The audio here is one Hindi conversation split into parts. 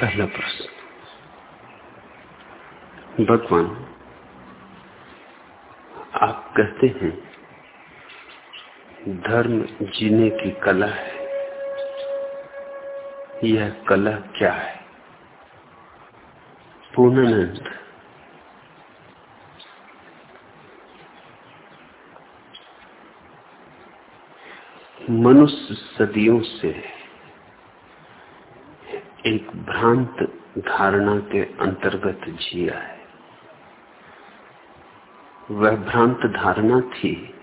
पहला प्रश्न। भगवान आप कहते हैं, धर्म जीने की कला है। यह कला क्या है? पूर्णानंद। मनुष्य सदियों से एक भ्रांत धारणा के अंतर्गत जिया है। वह भ्रांत धारणा थी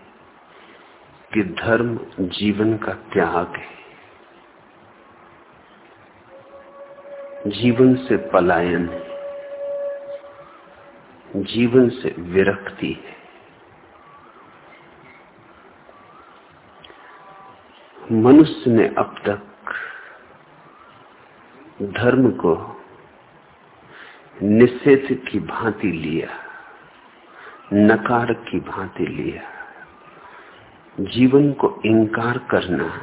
कि धर्म जीवन का त्याग है। जीवन से पलायन है। जीवन से विरक्ति है। मनुष्य ने अब तक धर्म को निषेध की भांति लिया, नकार की भांति लिया, जीवन को इंकार करना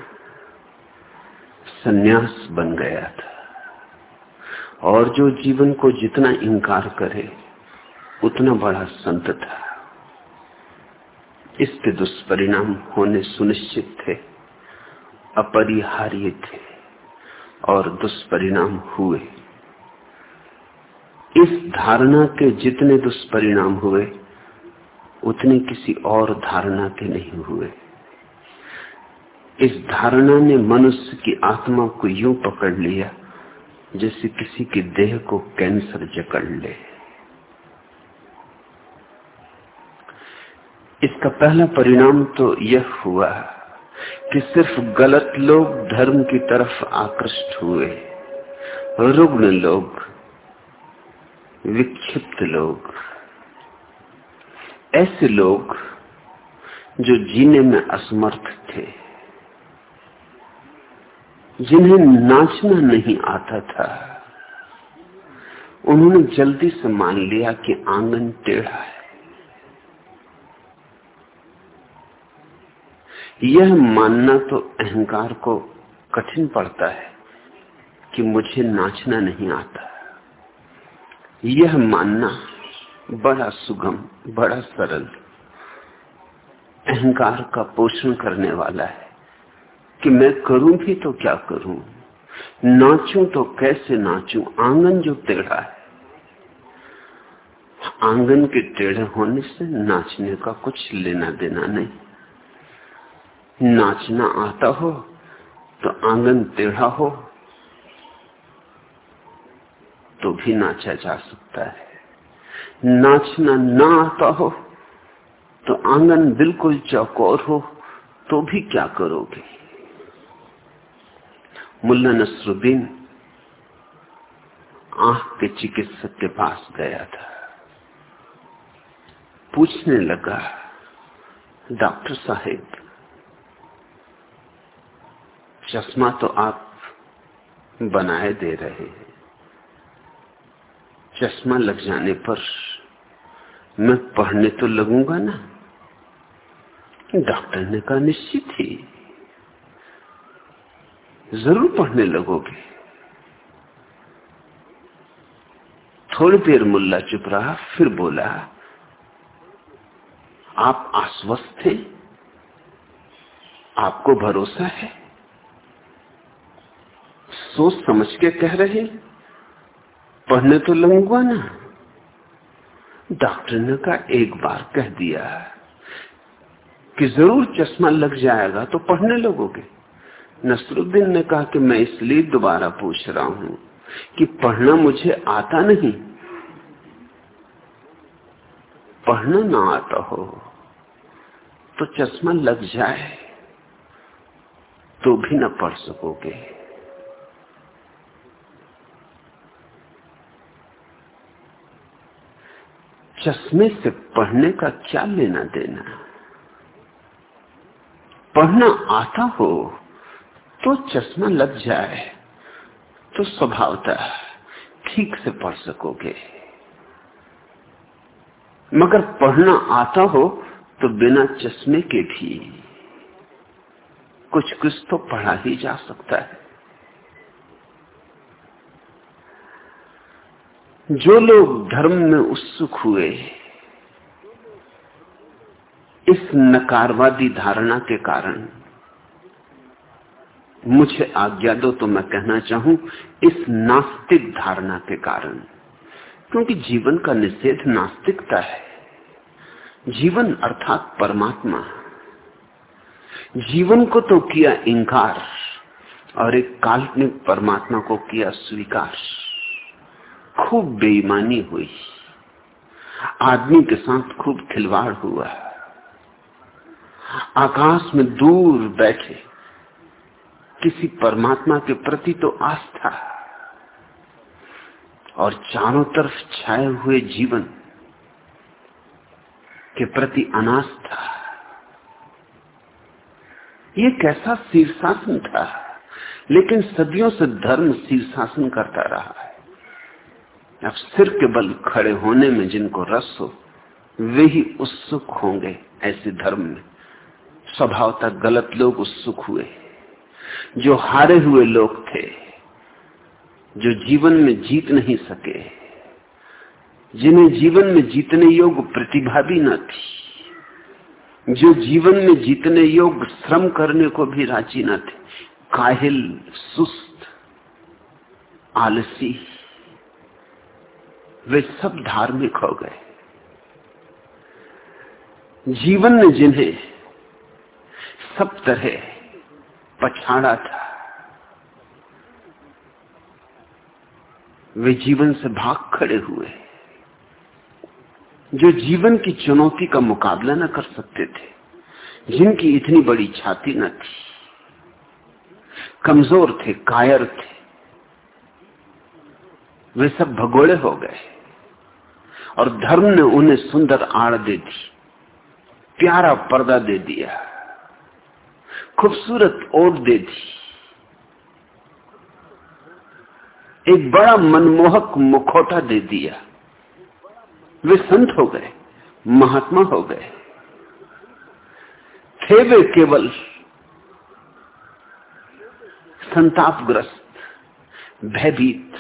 सन्यास बन गया था। और जो जीवन को जितना इंकार करे, उतना बड़ा संत था। इसके दुष्परिणाम होने सुनिश्चित थे, अपरिहार्य थे। और दुष्परिणाम हुए। इस धारणा के जितने दुष्परिणाम हुए, उतने किसी और धारणा के नहीं हुए। इस धारणा ने मनुष्य की आत्मा को यूँ पकड़ लिया, जैसे किसी के देह को कैंसर जकड़ ले। इसका पहला परिणाम तो यह हुआ। कि सिर्फ़ गलत लोग धर्म की तरफ़ आकृष्ट हुए। रुग्ण लोग, विक्षिप्त लोग, ऐसे लोग जो जीने में असमर्थ थे, जिन्हें नाचना नहीं आता था, उन्होंने जल्दी से मान लिया कि आँगन टेढ़ा है। यह मानना तो अहंकार को कठिन पड़ता है कि मुझे नाचना नहीं आता। यह मानना बड़ा सुगम, बड़ा सरल, अहंकार का पोषण करने वाला है कि मैं करूँ भी तो क्या करूँ? नाचूं तो कैसे नाचूं? आँगन जो टेढ़ा है, आँगन के टेढ़े होने से नाचने का कुछ लेना देना नहीं। नाचना आता हो तो आँगन टेढ़ा हो तो भी नाचा जा सकता है। नाचना ना आता हो तो आँगन बिल्कुल चौकोर हो तो भी क्या करोगे? मुल्ला नसरुद्दीन आँख के चिकित्सक के पास गया था। पूछने लगा, डॉक्टर साहेब चश्मा तो आप बनाए दे रहे हैं। चश्मा लग जाने पर मैं पढ़ने तो लगूँगा ना। डॉक्टर ने कहा, निश्चित ही। ज़रूर पढ़ने लगोगे। थोड़ी देर मुल्ला चुप रहा, फिर बोला, आप आश्वस्त थे आपको भरोसा है? सोच समझ के कह रहे, पढ़ने तो लगूँगा ना। डॉक्टर ने कहा एक बार कह दिया कि ज़रूर चश्मा लग जाएगा तो पढ़ने लगोगे। नसरुद्दीन ने कहा कि मैं इसलिए दोबारा पूछ रहा हूँ कि पढ़ना मुझे आता नहीं। पढ़ना ना आता हो तो चश्मा लग जाए तो भी ना पढ़ सकोगे। चश्मे से पढ़ने का क्या लेना देना? पढ़ना आता हो तो चश्मा लग जाए तो स्वभावतः ठीक से पढ़ सकोगे। मगर पढ़ना आता हो तो बिना चश्मे के भी कुछ कुछ तो पढ़ा ही जा सकता है। जो लोग धर्म में उत्सुक हुए इस नकारवादी धारणा के कारण मुझे आज्ञा दो तो मैं कहना चाहूँ, इस नास्तिक धारणा के कारण। क्योंकि जीवन का निषेध नास्तिकता है। जीवन अर्थात परमात्मा। जीवन को तो किया इंकार, और एक काल्पनिक परमात्मा को किया स्वीकार। खूब बेईमानी हुई। आदमी के साथ खूब खिलवाड़ हुआ। आकाश में दूर बैठे, किसी परमात्मा के प्रति तो आस्था और चारों तरफ़ छाए हुए जीवन के प्रति अनास्था। ये कैसा शीर्षासन था? लेकिन सदियों से धर्म शीर्षासन करता रहा। अब सिर के बल खड़े होने में जिनको रस हो, वे ही उत्सुक होंगे ऐसे धर्म में। स्वभावता गलत लोग उत्सुक हुए, जो हारे हुए लोग थे, जो जीवन में जीत नहीं सके, जिन्हें जीवन में जीतने योग प्रतिभा भी न थी, जो जीवन में जीतने योग श्रम करने को भी राज़ी न थे। काहिल, सुस्त, आलसी वे सब धार्मिक हो गए। जीवन ने जिन्हें सब तरह पछाड़ा था, वे जीवन से भाग खड़े हुए, जो जीवन की चुनौती का मुकाबला न कर सकते थे, जिनकी इतनी बड़ी छाती न थी। कमज़ोर थे, कायर थे। वे सब भगोड़े हो गए। और धर्म ने उन्हें सुंदर आड़ दे दी, प्यारा पर्दा दे दिया, खूबसूरत ओट दे दी। एक बड़ा मनमोहक मुखौटा दे दिया। वे संत हो गए, महात्मा हो गए। थे वे केवल संतापग्रस्त, भयभीत,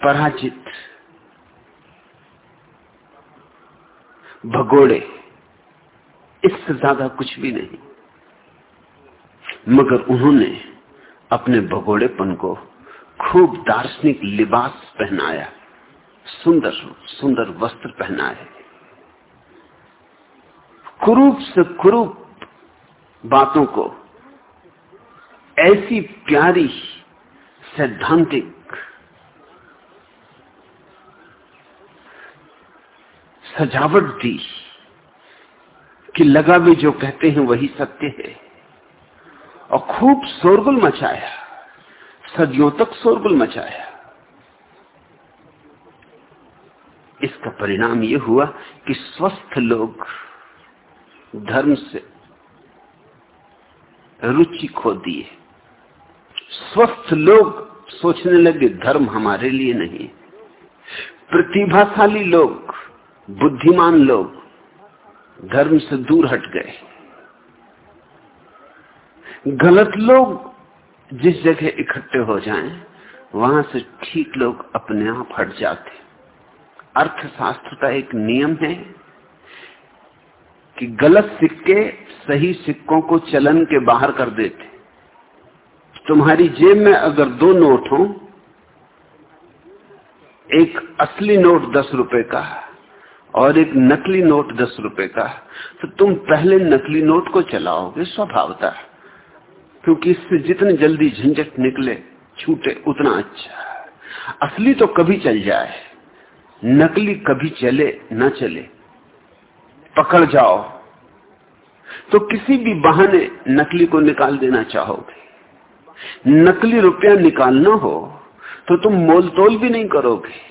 पराजित भगोड़े। इससे ज़्यादा कुछ भी नहीं। मगर उन्होंने अपने भगोड़ेपन को खूब दार्शनिक लिबास पहनाया, सुंदर सुंदर वस्त्र पहनाए। कुरूप से कुरूप बातों को, ऐसी प्यारी, सैद्धांतिक सजावट दी कि लगा भी जो कहते हैं वही सत्य है। और खूब शोरगुल मचाया। सदियों तक शोरगुल मचाया। इसका परिणाम यह हुआ कि स्वस्थ लोग धर्म से रुचि खो दिए। स्वस्थ लोग सोचने लगे, धर्म हमारे लिए नहीं। प्रतिभाशाली लोग बुद्धिमान लोग धर्म से दूर हट गए। गलत लोग जिस जगह इकट्ठे हो जाएँ, वहाँ से ठीक लोग अपने आप हट जाते। अर्थशास्त्र का एक नियम है कि गलत सिक्के सही सिक्कों को चलन के बाहर कर देते। तुम्हारी जेब में अगर दो नोट हो एक असली नोट दस रुपए का और एक नकली नोट दस रुपए का तो तुम पहले नकली नोट को चलाओगे, स्वभावता। क्योंकि इससे जितने जल्दी झंझट निकले, छूटे, उतना अच्छा। असली तो कभी चल जाए, नकली कभी चले, न चले। पकड़ जाओ। तो किसी भी बहाने नकली को निकाल देना चाहोगे। नकली रुपया निकालना हो तो तुम मोल तोल भी नहीं करोगे।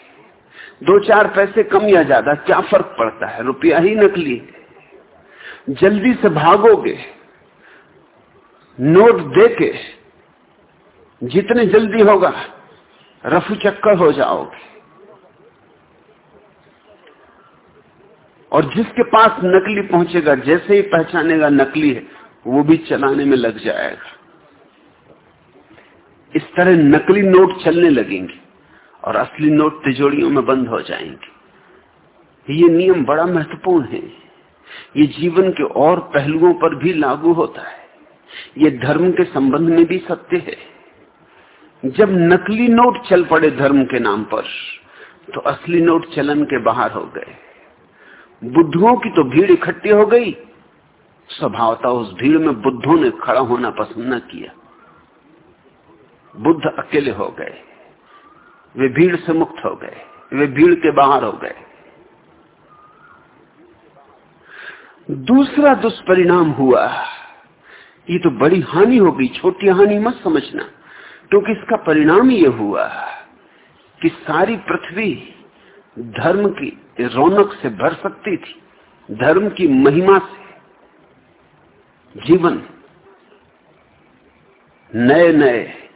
दो चार पैसे कम या ज़्यादा, क्या फ़र्क पड़ता है? रुपया ही नकली जल्दी से भागोगे, नोट देके जितने जल्दी होगा, रफू चक्कर हो जाओगे। और जिसके पास नकली पहुंचेगा, जैसे ही पहचानेगा नकली है, वो भी चलाने में लग जाएगा। इस तरह नकली नोट चलने लगेंगे। और असली नोट तिजोड़ियों में बंद हो जाएँगे। ये नियम बड़ा महत्वपूर्ण है। ये जीवन के और पहलुओं पर भी लागू होता है। ये धर्म के संबंध में भी सत्य है। जब नकली नोट चल पड़े धर्म के नाम पर तो असली नोट चलन के बाहर हो गए। बुद्धुओं की तो भीड़ इकट्ठी हो गई। स्वभावता उस भीड़ में बुद्धों ने खड़ा होना पसंद न किया। बुद्ध अकेले हो गए। वे भीड़ से मुक्त हो गए, वे भीड़ के बाहर हो गए। दूसरा दुष्परिणाम हुआ, ये तो बड़ी हानि होगी, छोटी हानि मत समझना, क्योंकि तो इसका परिणाम ये हुआ कि सारी पृथ्वी धर्म की रौनक से भर सकती थी, धर्म की महिमा से। जीवन नए नए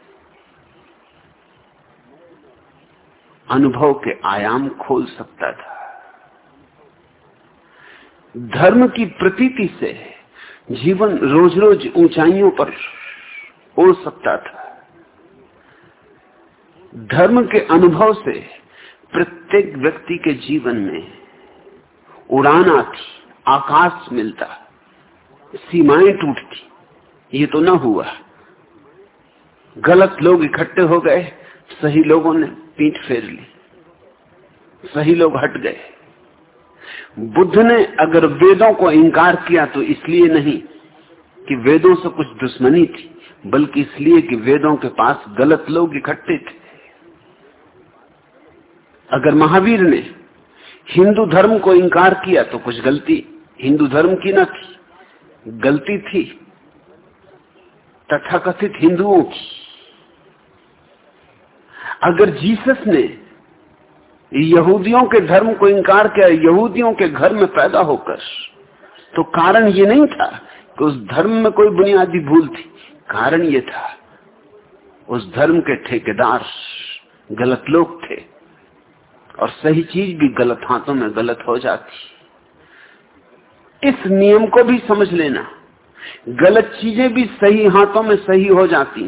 अनुभव के आयाम खोल सकता था। धर्म की प्रतीति से जीवन रोज रोज ऊंचाइयों पर उड़ सकता था। धर्म के अनुभव से प्रत्येक व्यक्ति के जीवन में उड़ान आती आकाश मिलता, सीमाएँ टूटती। ये तो ना हुआ। गलत लोग इकट्ठे हो गए, सही लोगों ने पीठ फेर ली। सही लोग हट गए। बुद्ध ने अगर वेदों को इंकार किया तो इसलिए नहीं कि वेदों से कुछ दुश्मनी थी, बल्कि इसलिए कि वेदों के पास गलत लोग इकट्ठे थे। अगर महावीर ने हिंदू धर्म को इंकार किया तो कुछ गलती, हिंदू धर्म की न थी, गलती थी, तथाकथित हिंदुओं की। अगर जीसस ने यहूदियों के धर्म को इंकार किया, यहूदियों के घर में पैदा होकर तो कारण ये नहीं था कि उस धर्म में कोई बुनियादी भूल थी। कारण ये था, उस धर्म के ठेकेदार गलत लोग थे और सही चीज़ भी गलत हाथों में गलत हो जाती। इस नियम को भी समझ लेना, गलत चीज़ें भी सही हाथों में सही हो जाती।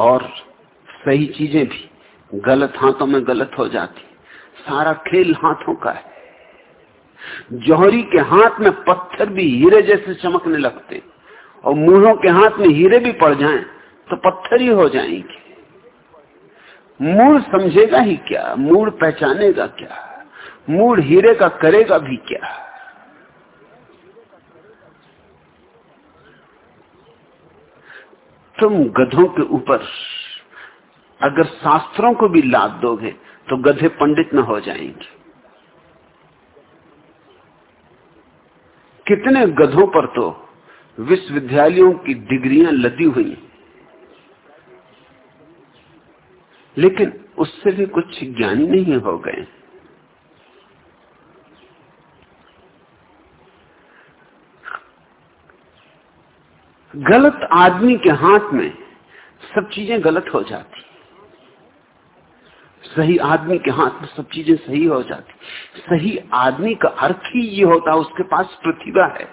और सही चीज़ें भी। गलत हाथों में गलत हो जाती। सारा खेल हाथों का है। जौहरी के हाथ में पत्थर भी हीरे जैसे चमकने लगते। और मूढ़ों के हाथ में हीरे भी पड़ जाएँ तो पत्थर ही हो जाएँगे। मूड समझेगा ही क्या? मूड पहचानेगा क्या? मूड हीरे का करेगा भी क्या? तुम गधों के ऊपर अगर शास्त्रों को भी लाद दोगे तो गधे पंडित न हो जाएँगे। कितने गधों पर तो विश्वविद्यालयों की डिग्रियाँ लदी हुई। लेकिन उससे भी कुछ ज्ञानी नहीं हो गए। गलत आदमी के हाथ में सब चीज़ें गलत हो जाती। सही आदमी के हाथ में सब चीज़ें सही हो जाती। सही आदमी का अर्थ ही ये होता है उसके पास प्रतिभा है।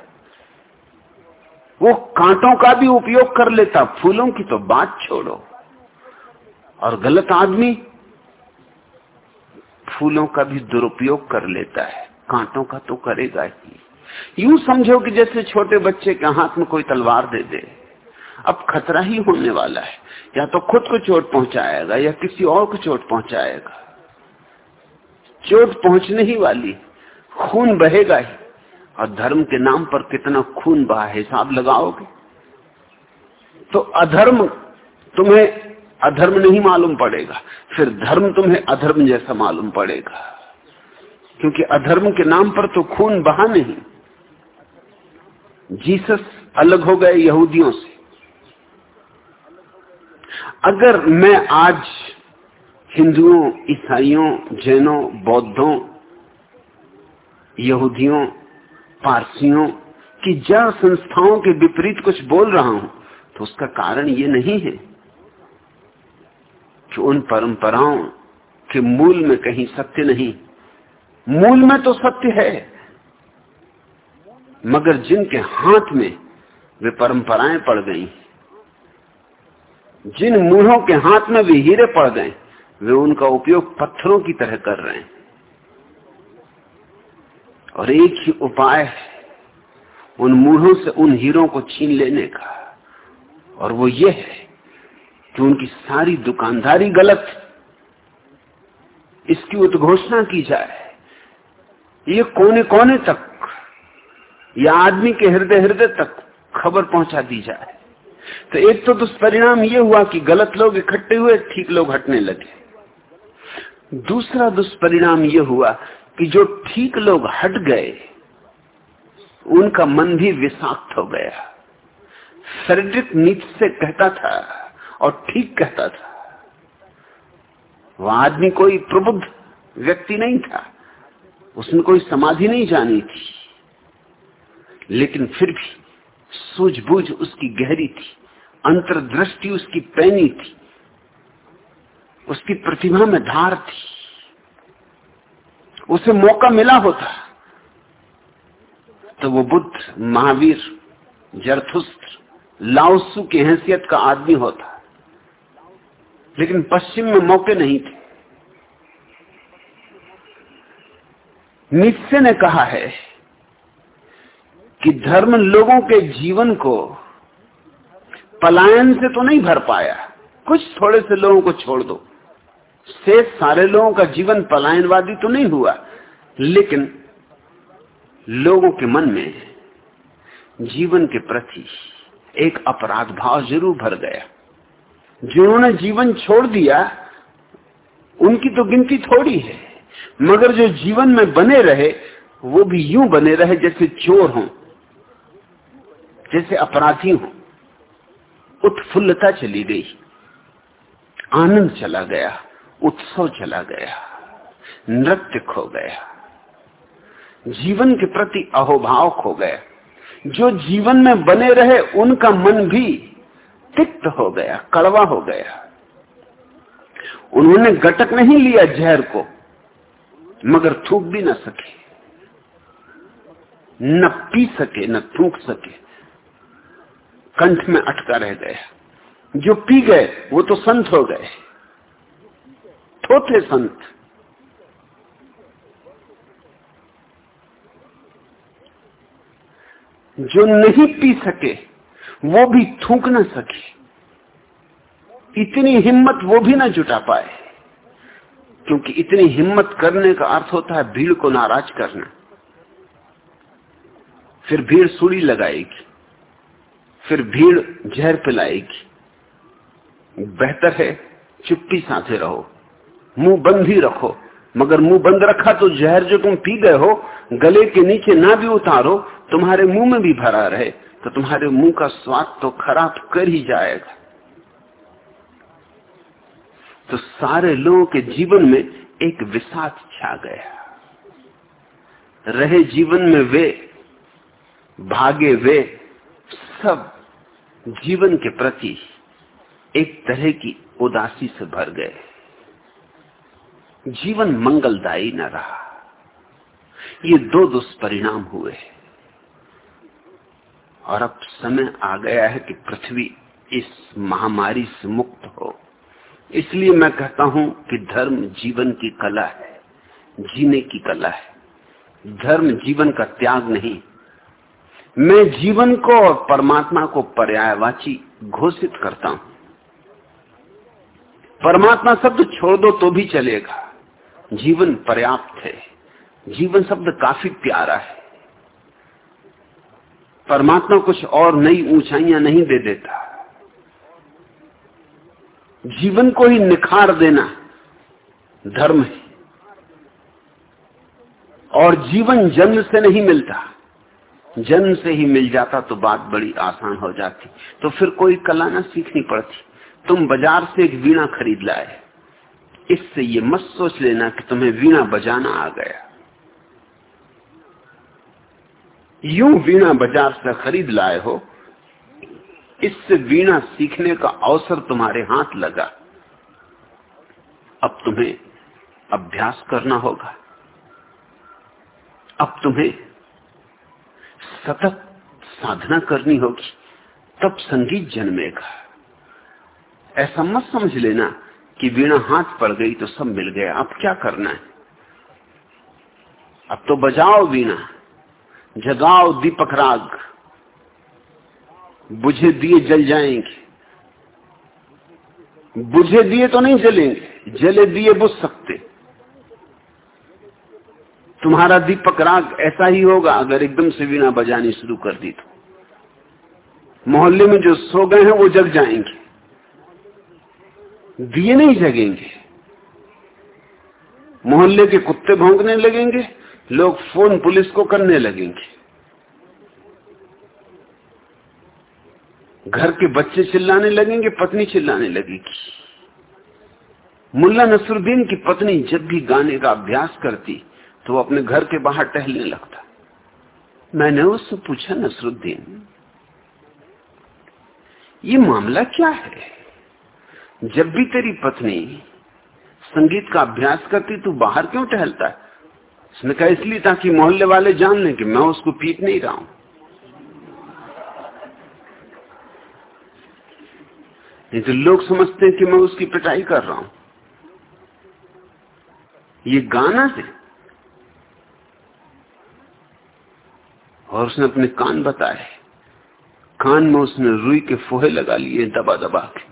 वो कांटों का भी उपयोग कर लेता, फूलों की तो बात छोड़ो। और गलत आदमी फूलों का भी दुरुपयोग कर लेता है, कांटों का तो करेगा ही। यूँ समझो कि जैसे छोटे बच्चे के हाथ में कोई तलवार दे दे, अब खतरा ही होने वाला है। या तो खुद को चोट पहुंचाएगा, या किसी और को चोट पहुंचाएगा। चोट पहुँचने ही वाली, खून बहेगा ही। और धर्म के नाम पर कितना खून बहा हिसाब लगाओगे? तो अधर्म तुम्हें, अधर्म नहीं मालूम पड़ेगा। फिर धर्म तुम्हें अधर्म जैसा मालूम पड़ेगा। क्योंकि अधर्म के नाम पर तो खून बहा नहीं। जीसस अलग हो गए यहूदियों से। अगर मैं आज हिंदुओं, ईसाइयों, जैनों, बौद्धों, यहूदियों, पारसियों की जड़ संस्थाओं के विपरीत कुछ बोल रहा हूँ तो उसका कारण ये नहीं है कि उन परंपराओं के मूल में कहीं सत्य नहीं। मूल में तो सत्य है। मगर जिनके हाथ में वे परंपराएँ पड़ गई, जिन मूढ़ों के हाथ में वे हीरे पड़ गए, वे उनका उपयोग पत्थरों की तरह कर रहे हैं। और एक ही उपाय है, उन मूढ़ों से उन हीरों को छीन लेने का। और वो ये है कि उनकी सारी दुकानदारी गलत इसकी उद्घोषणा की जाए, ये कोने कोने तक या आदमी के हृदय हृदय तक खबर पहुँचा दी जाए। तो एक तो दुष्परिणाम यह हुआ कि गलत लोग इकट्ठे हुए, ठीक लोग हटने लगे। दूसरा दुष्परिणाम ये हुआ कि जो ठीक लोग हट गए, उनका मन भी विषाक्त हो गया। फ्रेडरिक नीच से कहता था और ठीक कहता था। वह आदमी कोई प्रबुद्ध व्यक्ति नहीं था। उसने कोई समाधि नहीं जानी थी। लेकिन फिर भी सूझबूझ उसकी गहरी थी, अंतर्दृष्टि उसकी पैनी थी, उसकी प्रतिभा में धार थी। उसे मौका मिला होता। तो वो बुद्ध, महावीर जरथुस्त लाउसू की हैसियत का आदमी होता। लेकिन पश्चिम में मौके नहीं थे। निश्चय ने कहा है कि धर्म लोगों के जीवन को पलायन से तो नहीं भर पाया। कुछ थोड़े से लोगों को छोड़ दो। से सारे लोगों का जीवन पलायनवादी तो नहीं हुआ, लेकिन लोगों के मन में जीवन के प्रति एक अपराध भाव ज़रूर भर गया। जिन्होंने जीवन छोड़ दिया, उनकी तो गिनती थोड़ी है। मगर जो जीवन में बने रहे, वो भी यूँ बने रहे जैसे चोर हों। जैसे अपराधी हों, उत्फुल्लता चली गई, आनंद चला गया, उत्सव चला गया, नृत्य खो गया, जीवन के प्रति अहोभाव खो गया। जो जीवन में बने रहे, उनका मन भी तिक्त हो गया, कड़वा हो गया। उन्होंने गटक नहीं लिया जहर को, मगर थूक भी न सके, न पी सके, न थूक सके। कंठ में अटका रह गया जो पी गए, वो तो संत हो गए। थोथे संत। जो नहीं पी सके, वो भी थूक ना सके। इतनी हिम्मत वो भी ना जुटा पाए। क्योंकि इतनी हिम्मत करने का अर्थ होता है भीड़ को नाराज़ करना। फिर भीड़ सुड़ी लगाएगी। फिर भीड़ जहर पिलाएगी। बेहतर है चुप्पी साथे रहो, मुँह बंद ही रखो। मगर मुँह बंद रखा तो जहर जो तुम पी गए हो, गले के नीचे ना भी उतारो, तुम्हारे मुँह में भी भरा रहे तो तुम्हारे मुँह का स्वाद तो खराब कर ही जाएगा। तो सारे लोगों के जीवन में एक विषाद छा गया। रहे जीवन में वे, भागे वे, सब जीवन के प्रति एक तरह की उदासी से भर गए। जीवन मंगलदायी न रहा। ये दो दुष्परिणाम हुए। और अब समय आ गया है कि पृथ्वी इस महामारी से मुक्त हो। इसलिए मैं कहता हूँ कि धर्म जीवन की कला है, जीने की कला है। धर्म जीवन का त्याग नहीं मैं जीवन को और परमात्मा को पर्यायवाची घोषित करता हूँ। परमात्मा शब्द छोड़ दो तो भी चलेगा। जीवन पर्याप्त है। जीवन शब्द काफ़ी प्यारा है। परमात्मा कुछ और नई ऊंचाइयाँ नहीं दे देता। जीवन को ही निखार देना धर्म है। और जीवन जन्म से नहीं मिलता। जन्म से ही मिल जाता तो बात बड़ी आसान हो जाती। तो फिर कोई कला ना सीखनी पड़ती। तुम बाज़ार से एक वीणा खरीद लाए। इससे ये मत सोच लेना कि तुम्हें वीणा बजाना आ गया। यूँ वीणा बाज़ार से खरीद लाए हो, इससे वीणा सीखने का अवसर तुम्हारे हाथ लगा। अब तुम्हें अभ्यास करना होगा। अब तुम्हें सतत साधना करनी होगी। तब संगीत जन्मेगा। ऐसा मत समझ लेना कि वीणा हाथ पड़ गई तो सब मिल गया। अब क्या करना है? अब तो बजाओ वीणा, जगाओ दीपक राग। बुझे दिए जल जाएँगे। बुझे दिए तो नहीं जलेंगे, जले दिए बुझ सकते तुम्हारा दीपक राग ऐसा ही होगा अगर एकदम से वीणा बजानी शुरू कर दी तो। मोहल्ले में जो सो गए हैं, वो जग जाएँगे। दिए नहीं जगेंगे। मोहल्ले के कुत्ते भौंकने लगेंगे, लोग फ़ोन पुलिस को करने लगेंगे। घर के बच्चे चिल्लाने लगेंगे, पत्नी चिल्लाने लगेगी। मुल्ला नसरुद्दीन की पत्नी जब भी गाने का अभ्यास करती तो वो अपने घर के बाहर टहलने लगता। मैंने उससे पूछा, नसरुद्दीन, ये मामला क्या है? जब भी तेरी पत्नी संगीत का अभ्यास करती, तू बाहर क्यों टहलता है? उसने कहा, इसलिए ताकि मोहल्ले वाले जान लें कि मैं उसको पीट नहीं रहा हूँ। नहीं तो लोग समझते हैं कि मैं उसकी पिटाई कर रहा हूँ। ये गाना है। और उसने अपने कान बताए। कान में उसने रुई के फोहे लगा लिए दबा दबा के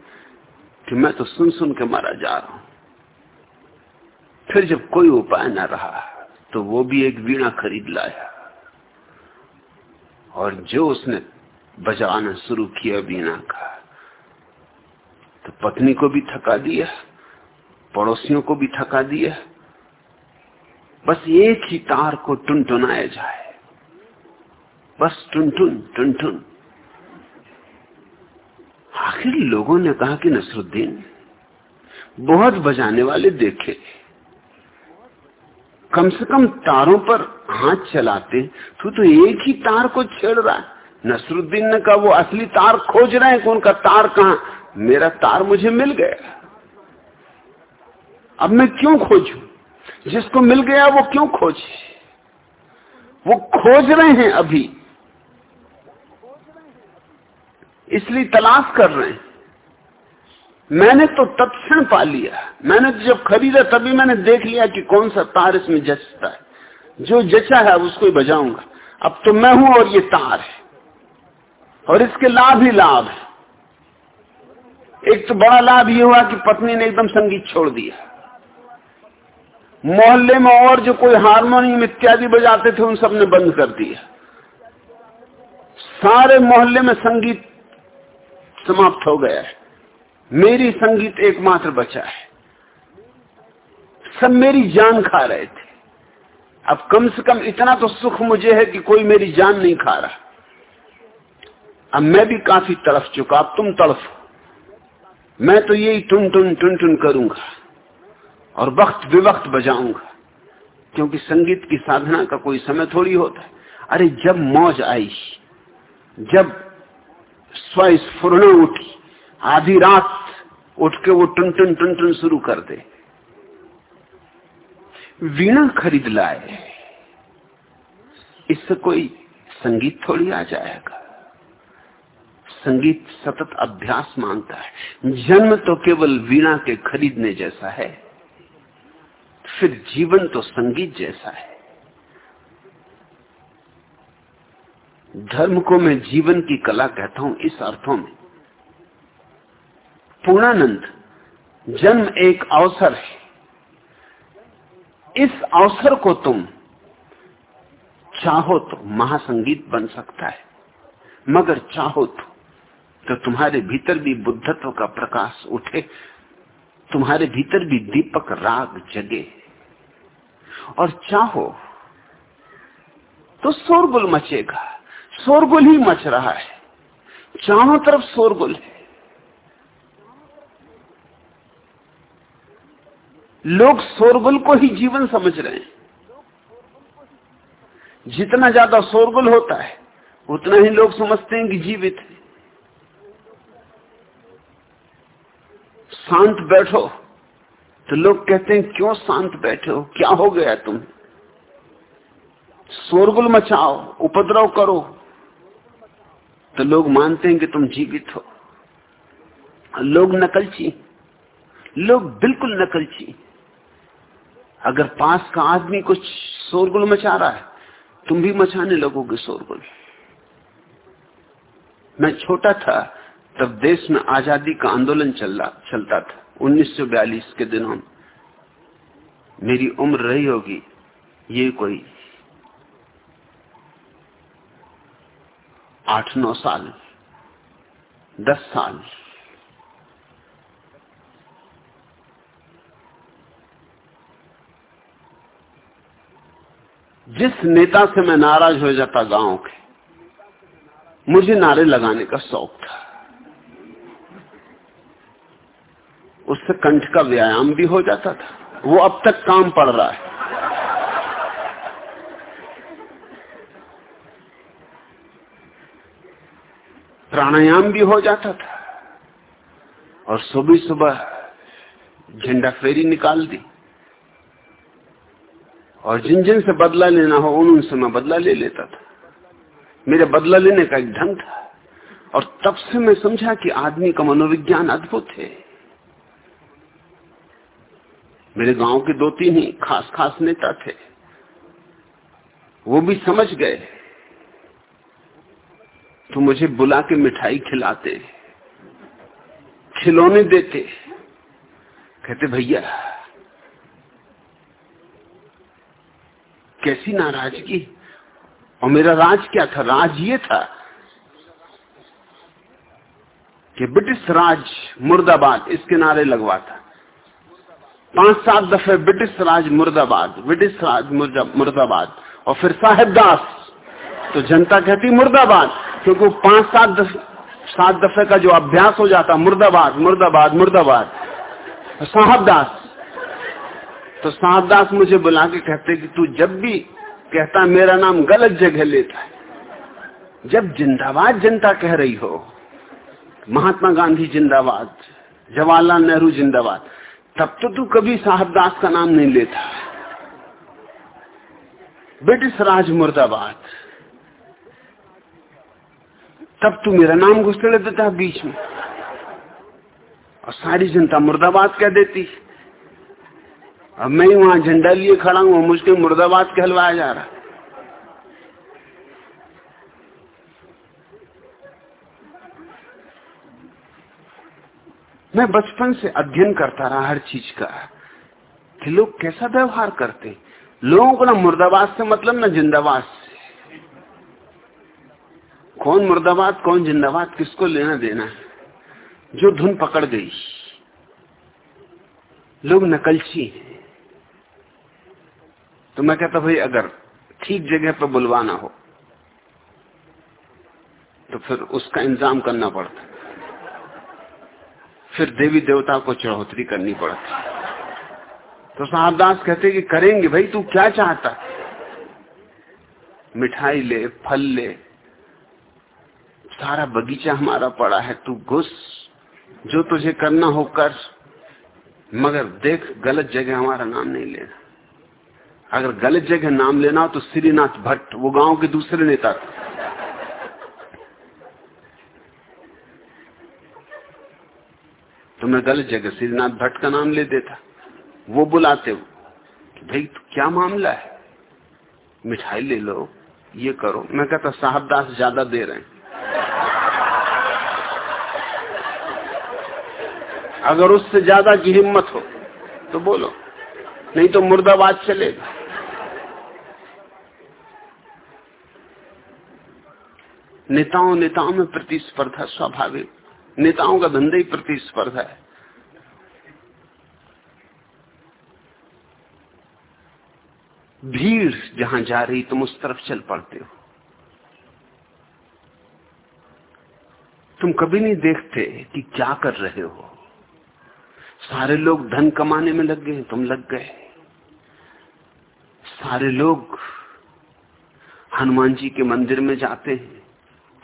कि मैं तो सुन सुन के मारा जा रहा हूँ। फिर जब कोई उपाय ना रहा तो वो भी एक वीणा खरीद लाया। और जो उसने बजाना शुरू किया वीणा का तो पत्नी को भी थका दिया, पड़ोसियों को भी थका दिया। बस एक ही तार को टुनटुनाया जाए। बस टुनटुन टुनटुन आखिर लोगों ने कहा कि नसरुद्दीन, बहुत बजाने वाले देखे। कम से कम तारों पर हाथ चलाते, तू तो एक ही तार को छेड़ रहा है। नसरुद्दीन ने कहा, वो असली तार खोज रहे हैं कि उनका तार कहा? मेरा तार मुझे मिल गया। अब मैं क्यों खोजू? जिसको मिल गया, वो क्यों खोजे? वो खोज रहे हैं अभी। इसलिए तलाश कर रहे हैं। मैंने तो तत्ण पा लिया मैंने तो जब खरीदा, तभी मैंने देख लिया कि कौन सा तार इसमें जचता है। जो जचा है उसको ही बजाऊँगा। अब तो मैं हूँ और ये तार है। और इसके लाभ ही लाभ है। एक तो बड़ा लाभ ये हुआ कि पत्नी ने एकदम संगीत छोड़ दिया। मोहल्ले में और जो कोई हारमोनियम इत्यादि बजाते थे, उन सबने बंद कर दिया। सारे मोहल्ले में संगीत समाप्त हो गया है। मेरी संगीत एकमात्र बचा है। सब मेरी जान खा रहे थे। अब कम से कम इतना तो सुख मुझे है कि कोई मेरी जान नहीं खा रहा। अब मैं भी काफ़ी तड़फ चुका। अब तुम तड़फ मैं तो यही टुन टुन टुन टुन करूँगा और वक्त विवक्त बजाऊँगा, क्योंकि संगीत की साधना का कोई समय थोड़ी होता है। अरे जब मौज आई, जब स्वस्फुरण उठी आधी रात उठ के वो टुन टन टुन टन शुरू कर दे। वीणा खरीद लाए। इससे कोई संगीत थोड़ी आ जाएगा। संगीत सतत अभ्यास माँगता है। जन्म तो केवल वीणा के खरीदने जैसा है, फिर जीवन तो संगीत जैसा है। धर्म को मैं जीवन की कला कहता हूँ, इस अर्थों में। पूर्णानंद, जन्म एक अवसर है। इस अवसर को तुम चाहो तो महासंगीत बन सकता है, मगर चाहो तो तो तुम्हारे भीतर भी बुद्धत्व का प्रकाश उठे, तुम्हारे भीतर भी दीपक राग जगे। और चाहो तो शोरगुल मचेगा। शोरगुल ही मच रहा है। चारों तरफ़ शोरगुल है। लोग शोरगुल को ही जीवन समझ रहे हैं। जितना ज़्यादा शोरगुल होता है, उतना ही लोग समझते हैं कि जीवित है। शांत बैठो तो लोग कहते हैं, क्यों शांत बैठे हो? क्या हो गया तुम? शोरगुल मचाओ, उपद्रव करो। तो लोग मानते हैं कि तुम जीवित हो। लोग नकलची। लोग बिल्कुल नकलची। अगर पास का आदमी कुछ शोरगुल मचा रहा है, तुम भी मचाने लगोगे शोरगुल। मैं छोटा था, तब देश में आज़ादी का आंदोलन चलता था। 1942 के दिनों मेरी उम्र रही होगी, ये कोई आठ नौ साल, दस साल। जिस नेता से मैं नाराज़ हो जाता गाँव के, मुझे नारे लगाने का शौक था। उससे कंठ का व्यायाम भी हो जाता था। वो अब तक काम पड़ रहा है। प्राणायाम भी हो जाता था। और सुबह सुबह झंडा फेरी निकाल दी। और जिन जिन से बदला लेना हो उन उनसे मैं बदला ले लेता था। मेरे बदला लेने का एक ढंग था। और तब से मैं समझा कि आदमी का मनोविज्ञान अद्भुत है। मेरे गाँव के दो तीन ही खास खास नेता थे। वो भी समझ गए। तो मुझे बुला के मिठाई खिलाते, खिलौने देते। कहते, भैया, कैसी नाराज़गी? और मेरा राज क्या था? राज ये था कि ब्रिटिश राज मुर्दाबाद इसके नारे लगवाता पाँच सात दफे ब्रिटिश राज मुर्दाबाद, ब्रिटिश राज मुर्दाबाद, और फिर साहेबदास तो जनता कहती, मुर्दाबाद। क्योंकि पाँच सात दफे सात दफे का जो अभ्यास हो जाता, मुर्दाबाद मुर्दाबाद मुर्दाबाद। साहबदास। तो साहबदास मुझे बुला के कहते कि तू जब भी कहता, मेरा नाम गलत जगह लेता है। जब जिंदाबाद जनता कह रही हो, महात्मा गांधी जिंदाबाद, जवाहरलाल नेहरू जिंदाबाद, तब तो तू कभी साहबदास का नाम नहीं लेता। ब्रिटिश राज मुर्दाबाद। तब तू मेरा नाम घुसड़े देता बीच में। और सारी जनता मुर्दाबाद कह देती। अब मैं ही वहाँ झंडा लिए खड़ा हूँ मुझके मुर्दाबाद कहलवाया जा रहा। मैं बचपन से अध्ययन करता रहा हर चीज़ का, कि लोग कैसा व्यवहार करते। लोगों को ना मुर्दाबाद से मतलब ना जिंदाबाद से। कौन मुर्दाबाद, कौन जिंदाबाद, किसको लेना देना है? जो धुन पकड़ गई। लोग नकलची हैं। तो मैं कहता, भाई, अगर ठीक जगह पर बुलवाना हो तो फिर उसका इंतज़ाम करना पड़ता। फिर देवी देवता को चढ़ोतरी करनी पड़ती। तो साहबदास कहते कि करेंगे, भाई, तू क्या चाहता? मिठाई ले, फल ले सारा बगीचा हमारा पड़ा है, तू घुस। जो तुझे करना हो कर, मगर देख, गलत जगह हमारा नाम नहीं लेना अगर गलत जगह नाम लेना हो तो श्रीनाथ भट्ट, वो गाँव के दूसरे नेता थे। तो मैं गलत जगह श्रीनाथ भट्ट का नाम ले देता। वो बुलाते हो भाई तो क्या मामला है? मिठाई ले लो, ये करो। मैं कहता, साहबदास ज़्यादा दे रहे हैं। अगर उससे ज़्यादा की हिम्मत हो तो बोलो। नहीं तो मुर्दाबाद चलेगा नेताओं नेताओं में प्रतिस्पर्धा स्वाभाविक। नेताओं का धंधा ही प्रतिस्पर्धा है। भीड़ जहाँ जा रही, तुम उस तरफ़ चल पड़ते हो। तुम कभी नहीं देखते कि क्या कर रहे हो। सारे लोग धन कमाने में लग गए, तुम लग गए। सारे लोग हनुमान जी के मंदिर में जाते हैं,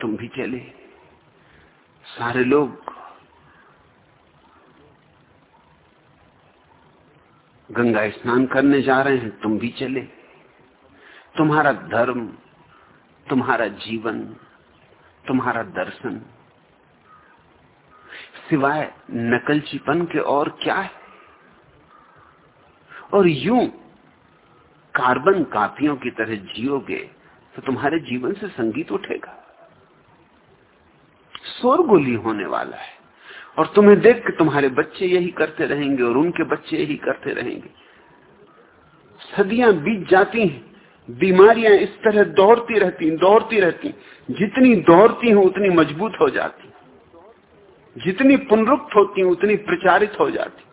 तुम भी चले। सारे लोग गंगा स्नान करने जा रहे हैं, तुम भी चले। तुम्हारा धर्म, तुम्हारा जीवन, तुम्हारा दर्शन सिवाय नकलचीपन के और क्या है? और यूँ कार्बन कापियों की तरह जियोगे तो तुम्हारे जीवन से संगीत उठेगा। शोरगुली होने वाला है। और तुम्हें देख के तुम्हारे बच्चे यही करते रहेंगे और उनके बच्चे यही करते रहेंगे। सदियाँ बीत जाती हैं, बीमारियाँ इस तरह दौड़ती रहती दौड़ती रहती जितनी दौड़ती हैं, उतनी मज़बूत हो जाती जितनी पुनरुक्त होती है, उतनी प्रचारित हो जाती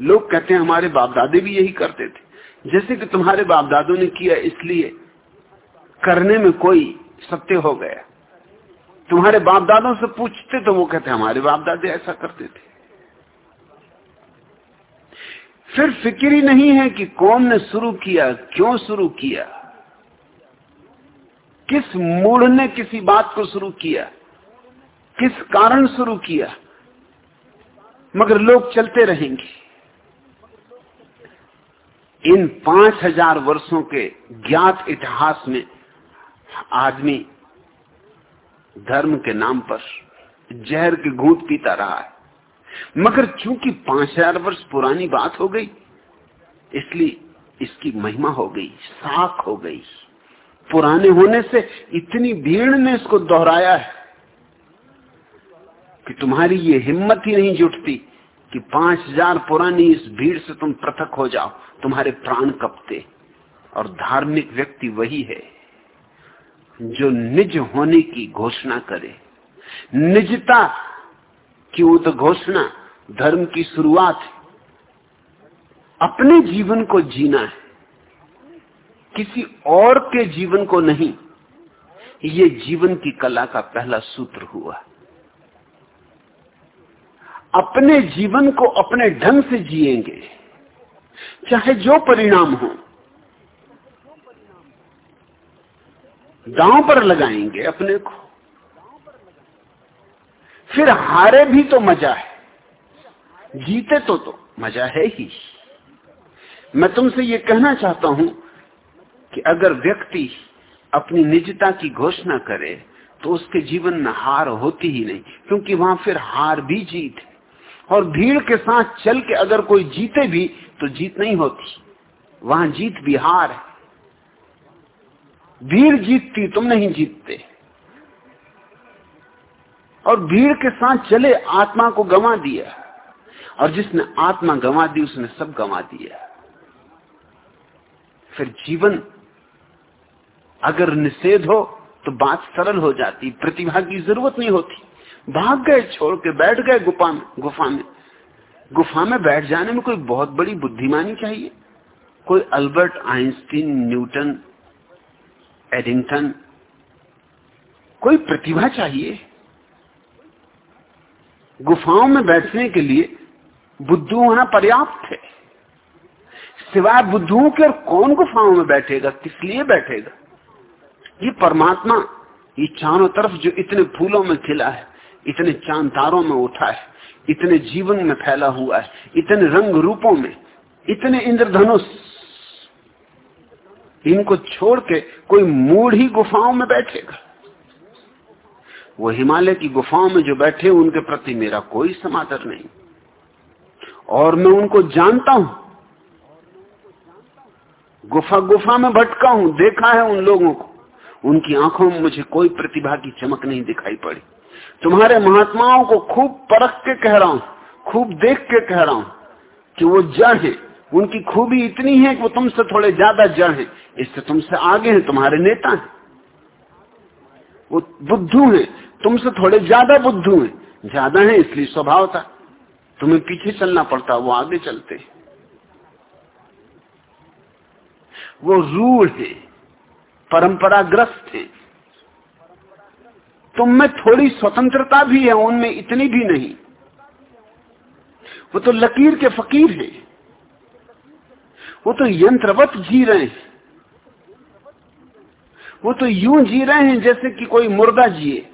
लोग कहते हैं, हमारे बाप दादे भी यही करते थे। जैसे कि तुम्हारे बाप दादों ने किया, इसलिए करने में कोई सत्य हो गया। तुम्हारे बाप दादों से पूछते तो वो कहते हमारे बाप दादे ऐसा करते थे। फिर फ़िक्र ही नहीं है कि कौन ने शुरू किया, क्यों शुरू किया, किस मूड ने किसी बात को शुरू किया। किस कारण शुरू किया? मगर लोग चलते रहेंगे। इन पाँच हज़ार वर्षों के ज्ञात इतिहास में आदमी धर्म के नाम पर जहर के घूट पीता रहा है। मगर चूँकि पाँच हज़ार वर्ष पुरानी बात हो गई, इसलिए इसकी महिमा हो गई, साख हो गई। पुराने होने से इतनी भीड़ ने इसको दोहराया है। कि तुम्हारी ये हिम्मत ही नहीं जुटती कि पाँच हज़ार पुरानी इस भीड़ से तुम पृथक हो जाओ, तुम्हारे प्राण कपते। और धार्मिक व्यक्ति वही है जो निज होने की घोषणा करे। निजता की उद्घोषणा, धर्म की शुरुआत अपने जीवन को जीना है। किसी और के जीवन को नहीं। ये जीवन की कला का पहला सूत्र हुआ। अपने जीवन को अपने ढंग से जिएँगे, चाहे जो परिणाम हो। दांव पर लगाएँगे अपने को। फिर हारे भी तो मज़ा है, जीते तो तो मज़ा है ही। मैं तुमसे ये कहना चाहता हूँ कि अगर व्यक्ति अपनी निजता की घोषणा करे तो उसके जीवन में हार होती ही नहीं, क्योंकि वहाँ फिर हार भी जीत है। और भीड़ के साथ चल के अगर कोई जीते भी तो जीत नहीं होती। वहाँ जीत भी हार है। भीड़ जीतती, तुम नहीं जीतते। और भीड़ के साथ चले, आत्मा को गंवा दिया। और जिसने आत्मा गंवा दी, उसने सब गंवा दिया। फिर जीवन अगर निषेध हो तो बात सरल हो जाती, प्रतिभा की ज़रूरत नहीं होती। भाग गए, छोड़ के बैठ गए गुफा में गुफा में। गुफा में बैठ जाने में कोई बहुत बड़ी बुद्धिमानी चाहिए। कोई अल्बर्ट आइंस्टीन, न्यूटन, एडिंगटन, कोई प्रतिभा चाहिए। गुफाओं में बैठने के लिए बुद्धू होना पर्याप्त है। सिवाय बुद्धुओं के और कौन गुफाओं में बैठेगा, किस लिए बैठेगा? ये परमात्मा, ये चारों तरफ़ जो इतने फूलों में खिला है इतने चाँद तारों में उठा है, इतने जीवन में फैला हुआ है, इतने रंग रूपों में, इतने इंद्रधनुष। इनको छोड़ के कोई मूड ही गुफाओं में बैठेगा। वो हिमालय की गुफाओं में जो बैठे, उनके प्रति मेरा कोई समादर नहीं। और मैं उनको जानता हूँ। गुफा गुफा में भटका हूँ, देखा है उन लोगों को। उनकी आँखों में मुझे कोई प्रतिभा की चमक नहीं दिखाई पड़ी। तुम्हारे महात्माओं को खूब परख के कह रहा हूँ, खूब देख के कह रहा हूँ कि वो जड़ है। उनकी खूबी इतनी है कि वो तुमसे थोड़े ज़्यादा जड़ है। इससे तुमसे आगे हैं, तुम्हारे नेता हैं। वो बुद्धू हैं, तुमसे थोड़े ज़्यादा बुद्धू है। ज़्यादा है इसलिए स्वभाव था। तुम्हें पीछे चलना पड़ता, वो आगे चलते। वो रूढ़ है, परंपराग्रस्त है। तुम में थोड़ी स्वतंत्रता भी है, उनमें इतनी भी नहीं। वो तो लकीर के फकीर है। वो तो यंत्रवत जी रहे हैं। वो तो यूँ जी रहे हैं जैसे कि कोई मुर्दा जिए।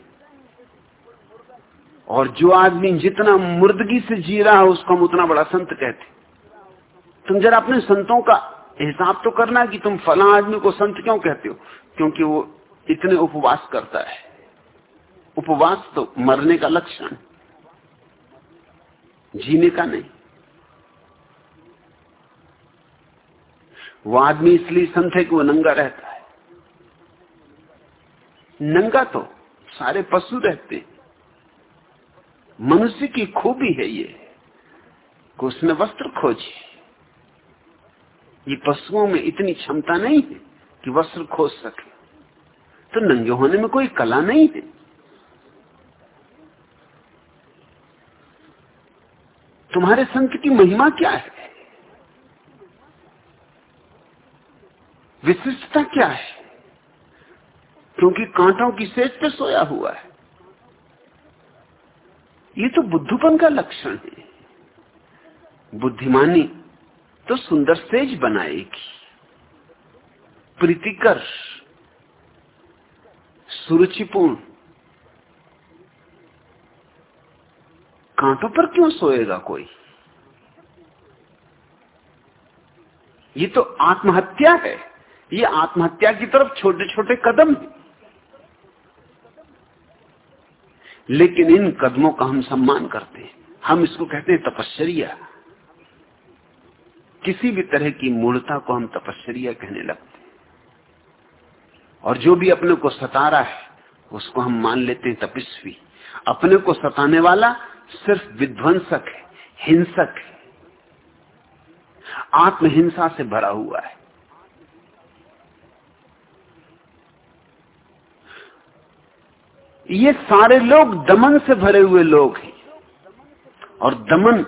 और जो आदमी जितना मुर्दगी से जी रहा है, उसको हम उतना बड़ा संत कहते तुम जरा अपने संतों का हिसाब तो करना कि तुम फला आदमी को संत क्यों कहते हो? क्योंकि वो इतने उपवास करता है। उपवास तो मरने का लक्षण जीने का नहीं। वो आदमी इसलिए संत है कि वो नंगा रहता है। नंगा तो सारे पशु रहते मनुष्य की खूबी है ये, कि उसने वस्त्र खोजे। ये पशुओं में इतनी क्षमता नहीं है कि वस्त्र खोज सके। तो नंगे होने में कोई कला नहीं है। तुम्हारे संत की महिमा क्या है? विशिष्टता क्या है? क्योंकि कांटों की सेज पे सोया हुआ है। ये तो बुद्धूपन का लक्षण है। बुद्धिमानी तो सुंदर सेज बनाएगी। प्रीतिकर, सुरुचिपूर्ण कांटों पर क्यों सोएगा कोई? ये तो आत्महत्या है। ये आत्महत्या की तरफ़ छोटे छोटे कदम है। लेकिन इन कदमों का हम सम्मान करते हैं। हम इसको कहते हैं तपश्चर्या किसी भी तरह की मूर्ता को हम तपश्चर्या कहने लगते हैं। और जो भी अपने को सता रहा है, उसको हम मान लेते हैं तपस्वी। अपने को सताने वाला सिर्फ़ विध्वंसक है, हिंसक है। आत्महिंसा से भरा हुआ है। ये सारे लोग दमन से भरे हुए लोग हैं और दमन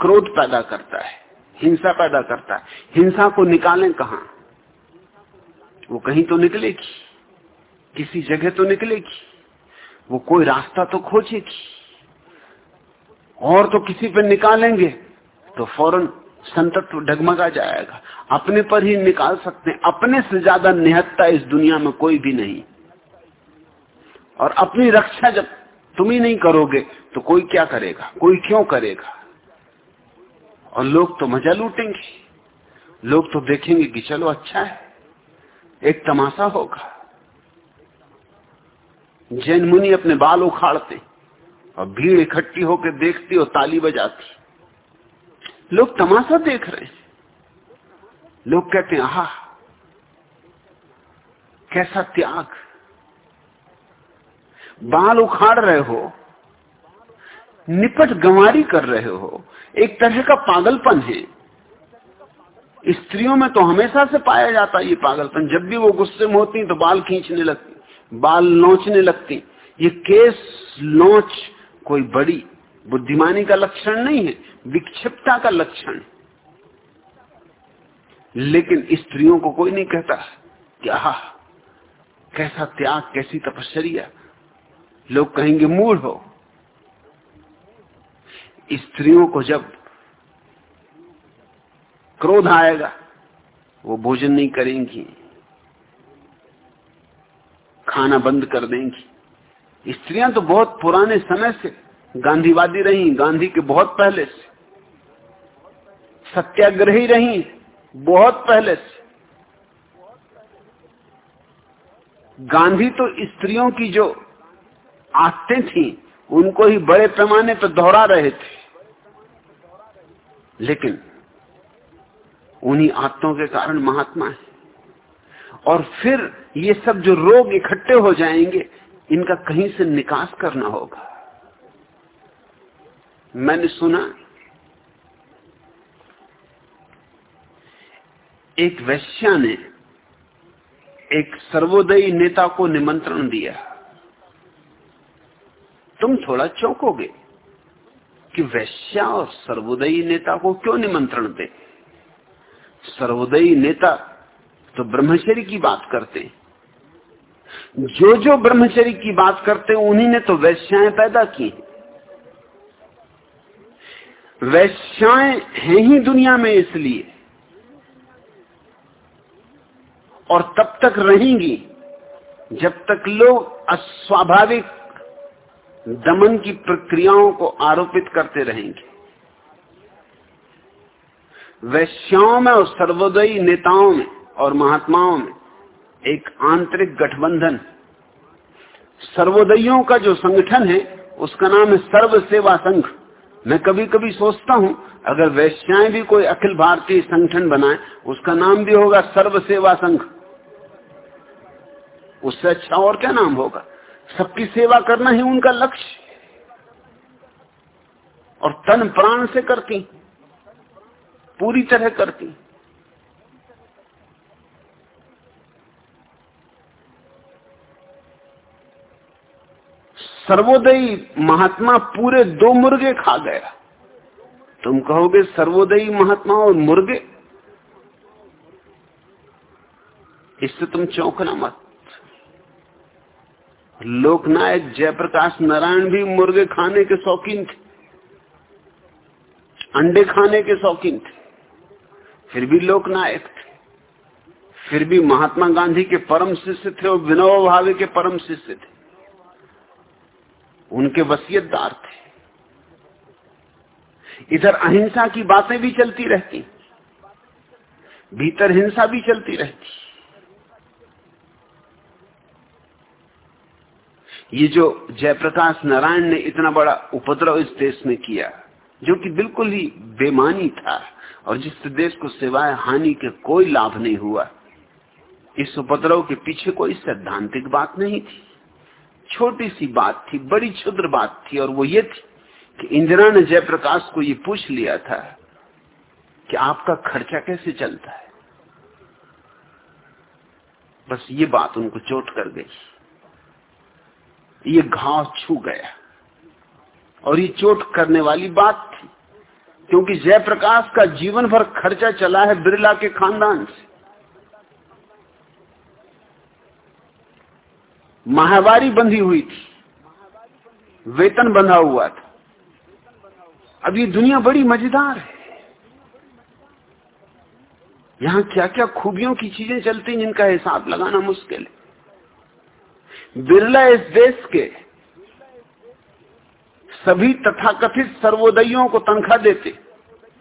क्रोध पैदा करता है, हिंसा पैदा करता है। हिंसा को निकालें कहा? वो कहीं तो निकलेगी, किसी जगह तो निकलेगी, वो कोई रास्ता तो खोजेगी। और तो किसी पर निकालेंगे तो फ़ौरन संतत्व डगमगा जाएगा। अपने पर ही निकाल सकते हैं। अपने से ज़्यादा निहत्ता इस दुनिया में कोई भी नहीं। और अपनी रक्षा जब तुम ही नहीं करोगे तो कोई क्या करेगा? कोई क्यों करेगा? और लोग तो मज़ा लूटेंगे। लोग तो देखेंगे कि चलो अच्छा है। एक तमाशा होगा। जैन मुनि अपने बाल उखाड़ते। और भीड़ इकट्ठी होकर देखती और ताली बजाती। लोग तमाशा देख रहे हैं। लोग कहते हैं, आह, कैसा त्याग। बाल उखाड़ रहे हो, निपट गंवारी कर रहे हो। एक तरह का पागलपन है। स्त्रियों में तो हमेशा से पाया जाता है ये पागलपन। जब भी वो गुस्से में होती तो बाल खींचने लगती बाल नोचने लगती ये केस नोच कोई बड़ी बुद्धिमानी का लक्षण नहीं है विक्षिप्ता का लक्षण। लेकिन स्त्रियों को कोई नहीं कहता कि आह, कैसा त्याग, कैसी तपश्चर्या। लोग कहेंगे मूड हो। स्त्रियों को जब क्रोध आएगा, वो भोजन नहीं करेंगी, खाना बंद कर देंगी। स्त्रियाँ तो बहुत पुराने समय से गांधीवादी रही, गांधी के बहुत पहले से। सत्याग्रही रही, बहुत पहले से। गांधी तो स्त्रियों की जो आते थी, उनको ही बड़े पैमाने पर दोहरा रहे थे। लेकिन उन्हीं आत्तों के कारण महात्मा है। और फिर ये सब जो रोग इकट्ठे हो जाएँगे इनका कहीं से निकास करना होगा। मैंने सुना, एक वैश्या ने एक सर्वोदयी नेता को निमंत्रण दिया। तुम थोड़ा चौंकोगे कि वैश्या और सर्वोदयी नेता को क्यों निमंत्रण दे? सर्वोदयी नेता तो ब्रह्मचर्य की बात करते जो जो ब्रह्मचर्य की बात करते उन्हीं ने तो वैश्याएँ पैदा की वैश्याएँ हैं ही दुनिया में इसलिए। और तब तक रहेंगी जब तक लोग अस्वाभाविक दमन की प्रक्रियाओं को आरोपित करते रहेंगे। वैश्याओं में और सर्वोदयी नेताओं में और महात्माओं में एक आंतरिक गठबंधन। सर्वोदयों का जो संगठन है, उसका नाम है सर्व सेवा संघ। मैं कभी कभी सोचता हूँ, अगर वैश्याएँ भी कोई अखिल भारतीय संगठन बनाए, उसका नाम भी होगा सर्व सेवा संघ। उससे अच्छा और क्या नाम होगा? सबकी सेवा करना ही उनका लक्ष्य। और तन प्राण से करती, पूरी तरह करती। सर्वोदयी महात्मा पूरे दो मुर्गे खा गया। तुम कहोगे सर्वोदयी महात्मा और मुर्गे? इससे तुम चौंकना मत। लोकनायक जयप्रकाश नारायण भी मुर्गे खाने के शौकीन थे। अंडे खाने के शौकीन थे। फिर भी लोकनायक थे। फिर भी महात्मा गांधी के परम शिष्य थे और विनोबा भावे के परम शिष्य थे। उनके वसीयतदार थे। इधर अहिंसा की बातें भी चलती रहती, भीतर हिंसा भी चलती रहती। ये जो जयप्रकाश नारायण ने इतना बड़ा उपद्रव इस देश में किया, जो कि बिल्कुल ही बेमानी था, और जिस देश को सिवाय हानि के कोई लाभ नहीं हुआ, इस उपद्रव के पीछे कोई सैद्धांतिक बात नहीं थी। छोटी सी बात थी, बड़ी क्षुद्र बात थी, और वो ये थी कि इंदिरा ने जयप्रकाश को ये पूछ लिया था कि आपका खर्चा कैसे चलता है? बस ये बात उनको चोट कर गई। ये घाव छू गया। और ये चोट करने वाली बात थी, क्योंकि जयप्रकाश का जीवन भर खर्चा चला है बिरला के खानदान से। माहवारी बंधी हुई थी। वेतन बंधा हुआ था। अब ये दुनिया बड़ी मज़ेदार है। यहाँ क्या क्या खूबियों की चीज़ें चलती जिनका हिसाब लगाना मुश्किल है। बिरला इस देश के सभी तथाकथित सर्वोदयों को तनख्वाह देते।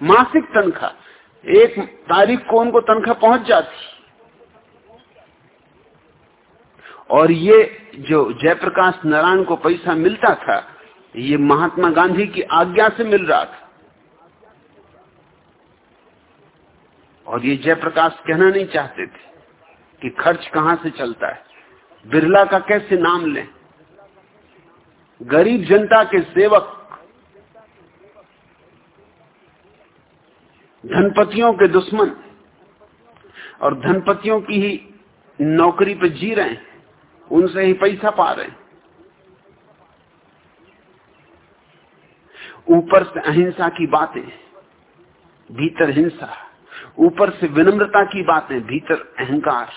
मासिक तनख्वाह। एक तारीख को उनको तनख्वाह पहुँच जाती। और ये जो जयप्रकाश नारायण को पैसा मिलता था, ये महात्मा गांधी की आज्ञा से मिल रहा था। और ये जयप्रकाश कहना नहीं चाहते थे कि खर्च कहाँ से चलता है, बिरला का कैसे नाम लें? गरीब जनता के सेवक, धनपतियों के दुश्मन, और धनपतियों की ही नौकरी पे जी रहे हैं। उनसे ही पैसा पा रहे ऊपर से अहिंसा की बातें, भीतर हिंसा। ऊपर से विनम्रता की बातें, भीतर अहंकार।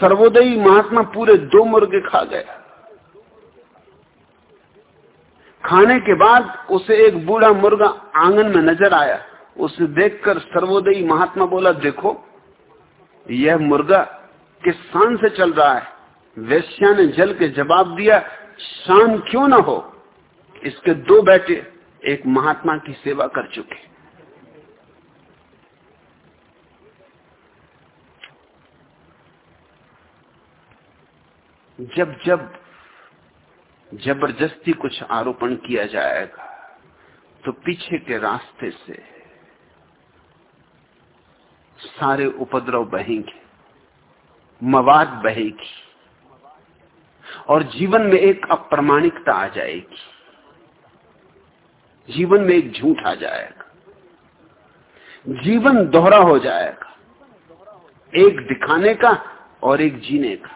सर्वोदयी महात्मा पूरे दो मुर्गे खा गया खाने के बाद उसे एक बूढ़ा मुर्गा आँगन में नज़र आया। उसे देखकर सर्वोदयी महात्मा बोला, देखो, यह मुर्गा किस शान से चल रहा है। वैश्या ने जल के जवाब दिया शान क्यों ना हो? इसके दो बेटे एक महात्मा की सेवा कर चुके। जब जब ज़बरदस्ती कुछ आरोपण किया जाएगा तो पीछे के रास्ते से सारे उपद्रव बहेंगे। मवाद बहेगी और जीवन में एक अप्रमाणिकता आ जाएगी। जीवन में एक झूठ आ जाएगा। जीवन दोहरा हो जाएगा। एक दिखाने का और एक जीने का।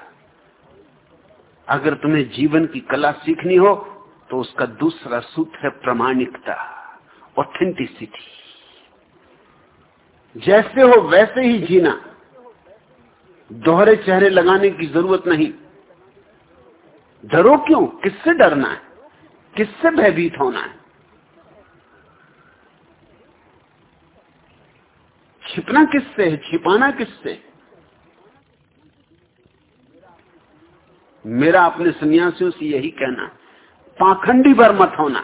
अगर तुम्हें जीवन की कला सीखनी हो तो उसका दूसरा सूत्र है प्रमाणिकता ऑथेंटिसिटी जैसे हो वैसे ही जीना। दोहरे चेहरे लगाने की ज़रूरत नहीं। डरो क्यों? किससे डरना है? किससे भयभीत होना है? छिपना किससे है? छिपाना किससे? मेरा अपने सन्यासियों से यही कहना, पाखंडी भर मत होना।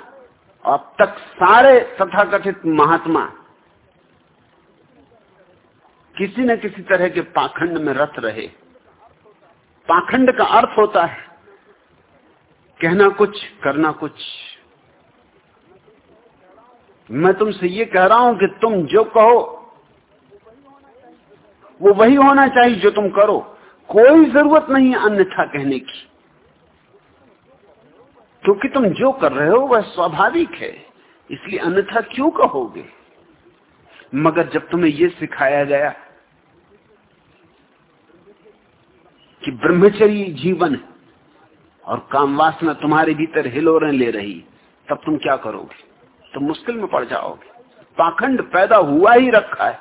अब तक सारे तथाकथित महात्मा किसी न किसी तरह के पाखंड में रत रहे। पाखंड का अर्थ होता है, कहना कुछ, करना कुछ। मैं तुमसे ये कह रहा हूँ कि तुम जो कहो, वो वही होना चाहिए जो तुम करो। कोई ज़रूरत नहीं अन्यथा कहने की। क्योंकि तुम जो कर रहे हो, वह स्वाभाविक है। इसलिए अन्यथा क्यों कहोगे? मगर जब तुम्हें यह सिखाया गया कि ब्रह्मचर्य जीवन है और काम वासना तुम्हारे भीतर हिलोरें ले रही, तब तुम क्या करोगे? तुम मुश्किल में पड़ जाओगे। पाखंड पैदा हुआ ही रखा है।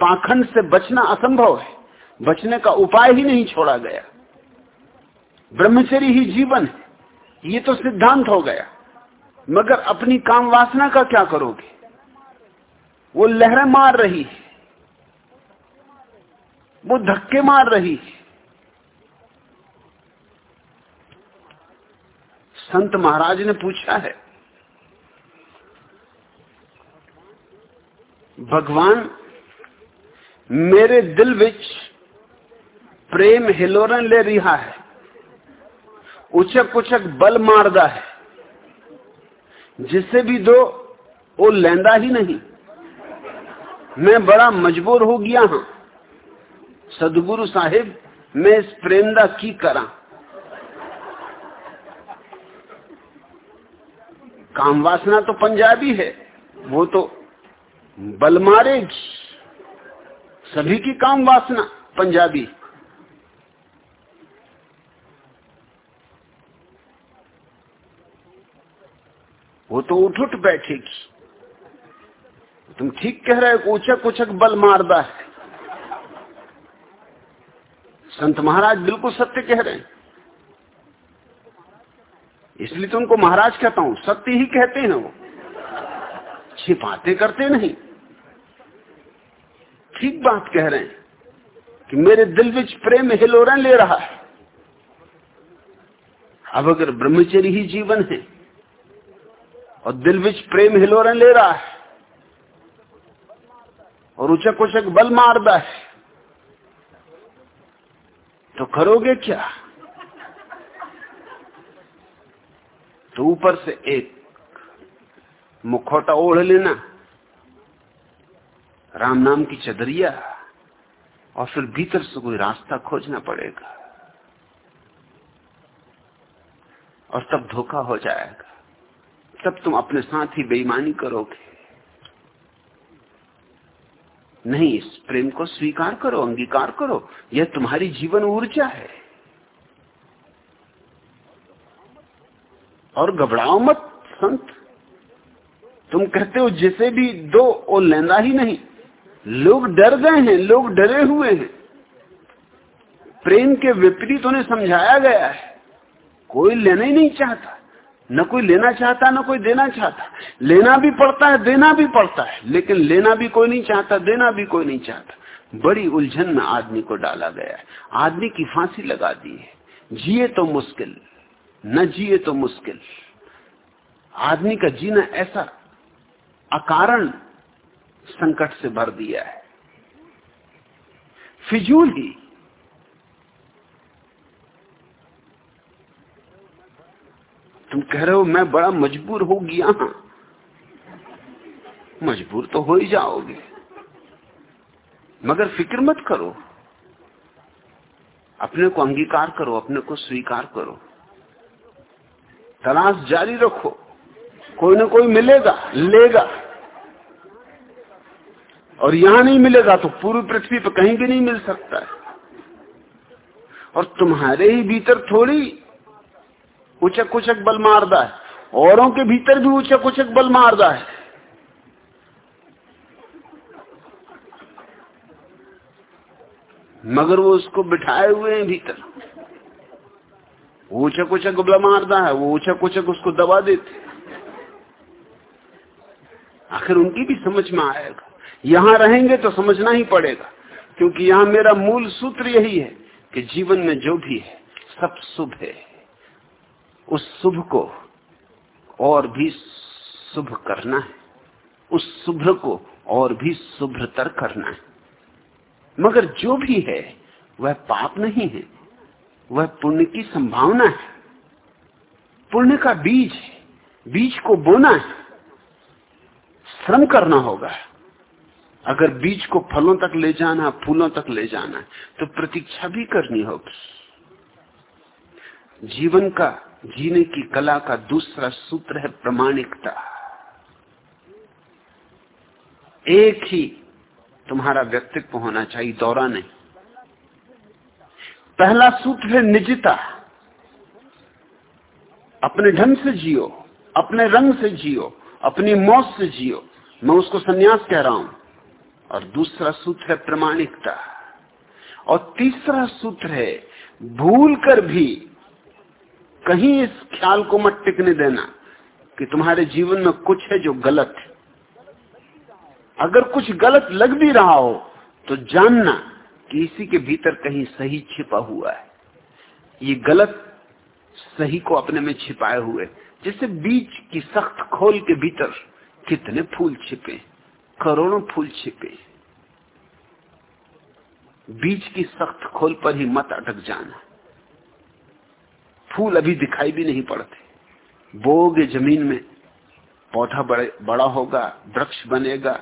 पाखंड से बचना असंभव है। बचने का उपाय ही नहीं छोड़ा गया। ब्रह्मचर्य ही जीवन है। ये तो सिद्धांत हो गया। मगर अपनी काम वासना का क्या करोगे? वो लहरें मार रही है। वो धक्के मार रही है। संत महाराज ने पूछा है, भगवान, मेरे दिल विच प्रेम हिलोरन ले रहा है उचक उचक बल मारदा है जिसे भी दो वो लेंदा ही नहीं। मैं बड़ा मजबूर हो गया हूँ। सदगुरु साहिब, मैं इस प्रेम दा की करा? काम वासना तो पंजाबी है, वो तो बल मारेगी सभी की काम वासना पंजाबी। वो तो उठ उठ बैठेगी। तुम ठीक कह रहे हो उचक उचक बल मारदा है। संत महाराज बिल्कुल सत्य कह रहे हैं। इसलिए तो उनको महाराज कहता हूँ, सत्य ही कहते हैं वो। छिपाते करते नहीं। ठीक बात कह रहे हैं कि मेरे दिल विच प्रेम हिलोरन ले रहा है। अब अगर ब्रह्मचर्य ही जीवन है और दिल विच प्रेम हिलोरन ले रहा है और उचक उचक बल मारदा है तो करोगे क्या? तो ऊपर से एक मुखौटा ओढ़ लेना। राम नाम की चदरिया, और फिर भीतर से कोई रास्ता खोजना पड़ेगा। और तब धोखा हो जाएगा। तब तुम अपने साथ ही बेईमानी करोगे। नहीं, इस प्रेम को स्वीकार करो, अंगीकार करो। यह तुम्हारी जीवन ऊर्जा है। और घबराओ मत, संत। तुम कहते हो, जिसे भी दो, वो लेना ही नहीं। लोग डर गए हैं, लोग डरे हुए हैं। प्रेम के विपरीत उन्हें समझाया गया है। कोई लेना ही नहीं चाहता। न कोई लेना चाहता, न कोई देना चाहता। लेना भी पड़ता है, देना भी पड़ता है। लेकिन लेना भी कोई नहीं चाहता, देना भी कोई नहीं चाहता। बड़ी उलझन में आदमी को डाला गया है। आदमी की फांसी लगा दी है। जिए तो मुश्किल। न जिए तो मुश्किल। आदमी का जीना ऐसा अकारण संकट से भर दिया है। फिजूल ही तुम कह रहे हो, मैं बड़ा मजबूर हो गया हाँ। मजबूर तो हो ही जाओगे। मगर फ़िक्र मत करो। अपने को अंगीकार करो, अपने को स्वीकार करो। तलाश जारी रखो। कोई ना कोई मिलेगा, लेगा। और यहाँ नहीं मिलेगा तो पूरी पृथ्वी पर कहीं भी नहीं मिल सकता है। और तुम्हारे ही भीतर थोड़ी उचक उचक बल मारदा है। औरों के भीतर भी उचक उचक बल मारदा है। मगर वो उसको बिठाए हुए हैं भीतर। ऊंचक ऊंचक गुबला मारता है, वो ऊंचक ऊंचक उसको दबा देते आखिर उनकी भी समझ में आएगा। यहाँ रहेंगे तो समझना ही पड़ेगा, क्योंकि यहाँ मेरा मूल सूत्र यही है कि जीवन में जो भी है, सब शुभ है। उस शुभ को और भी शुभ करना है। उस शुभ को और भी शुभ्रतर करना है। मगर जो भी है, वह पाप नहीं है। वह पुण्य की संभावना है। पुण्य का बीज बीज को बोना है। श्रम करना होगा। अगर बीज को फलों तक ले जाना फूलों तक ले जाना है तो प्रतीक्षा भी करनी होगी। जीवन का, जीने की कला का दूसरा सूत्र है प्रमाणिकता। एक ही तुम्हारा व्यक्तित्व होना चाहिए, दौरा नहीं। पहला सूत्र है निजता। अपने ढंग से जियो, अपने रंग से जियो, अपनी मौत से जियो। मैं उसको सन्यास कह रहा हूँ। और दूसरा सूत्र है प्रमाणिकता। और तीसरा सूत्र है, भूल कर भी कहीं इस ख्याल को मत टिकने देना कि तुम्हारे जीवन में कुछ है जो गलत है। अगर कुछ गलत लग भी रहा हो तो जानना कि इसी के भीतर कहीं सही छिपा हुआ है। ये गलत सही को अपने में छिपाए हुए। जैसे बीज की सख्त खोल के भीतर कितने फूल छिपे, करोड़ों फूल छिपे। बीज की सख्त खोल पर ही मत अटक जाना। फूल अभी दिखाई भी नहीं पड़ते। बोगे ज़मीन में पौधा बड़े बड़ा होगा, वृक्ष बनेगा,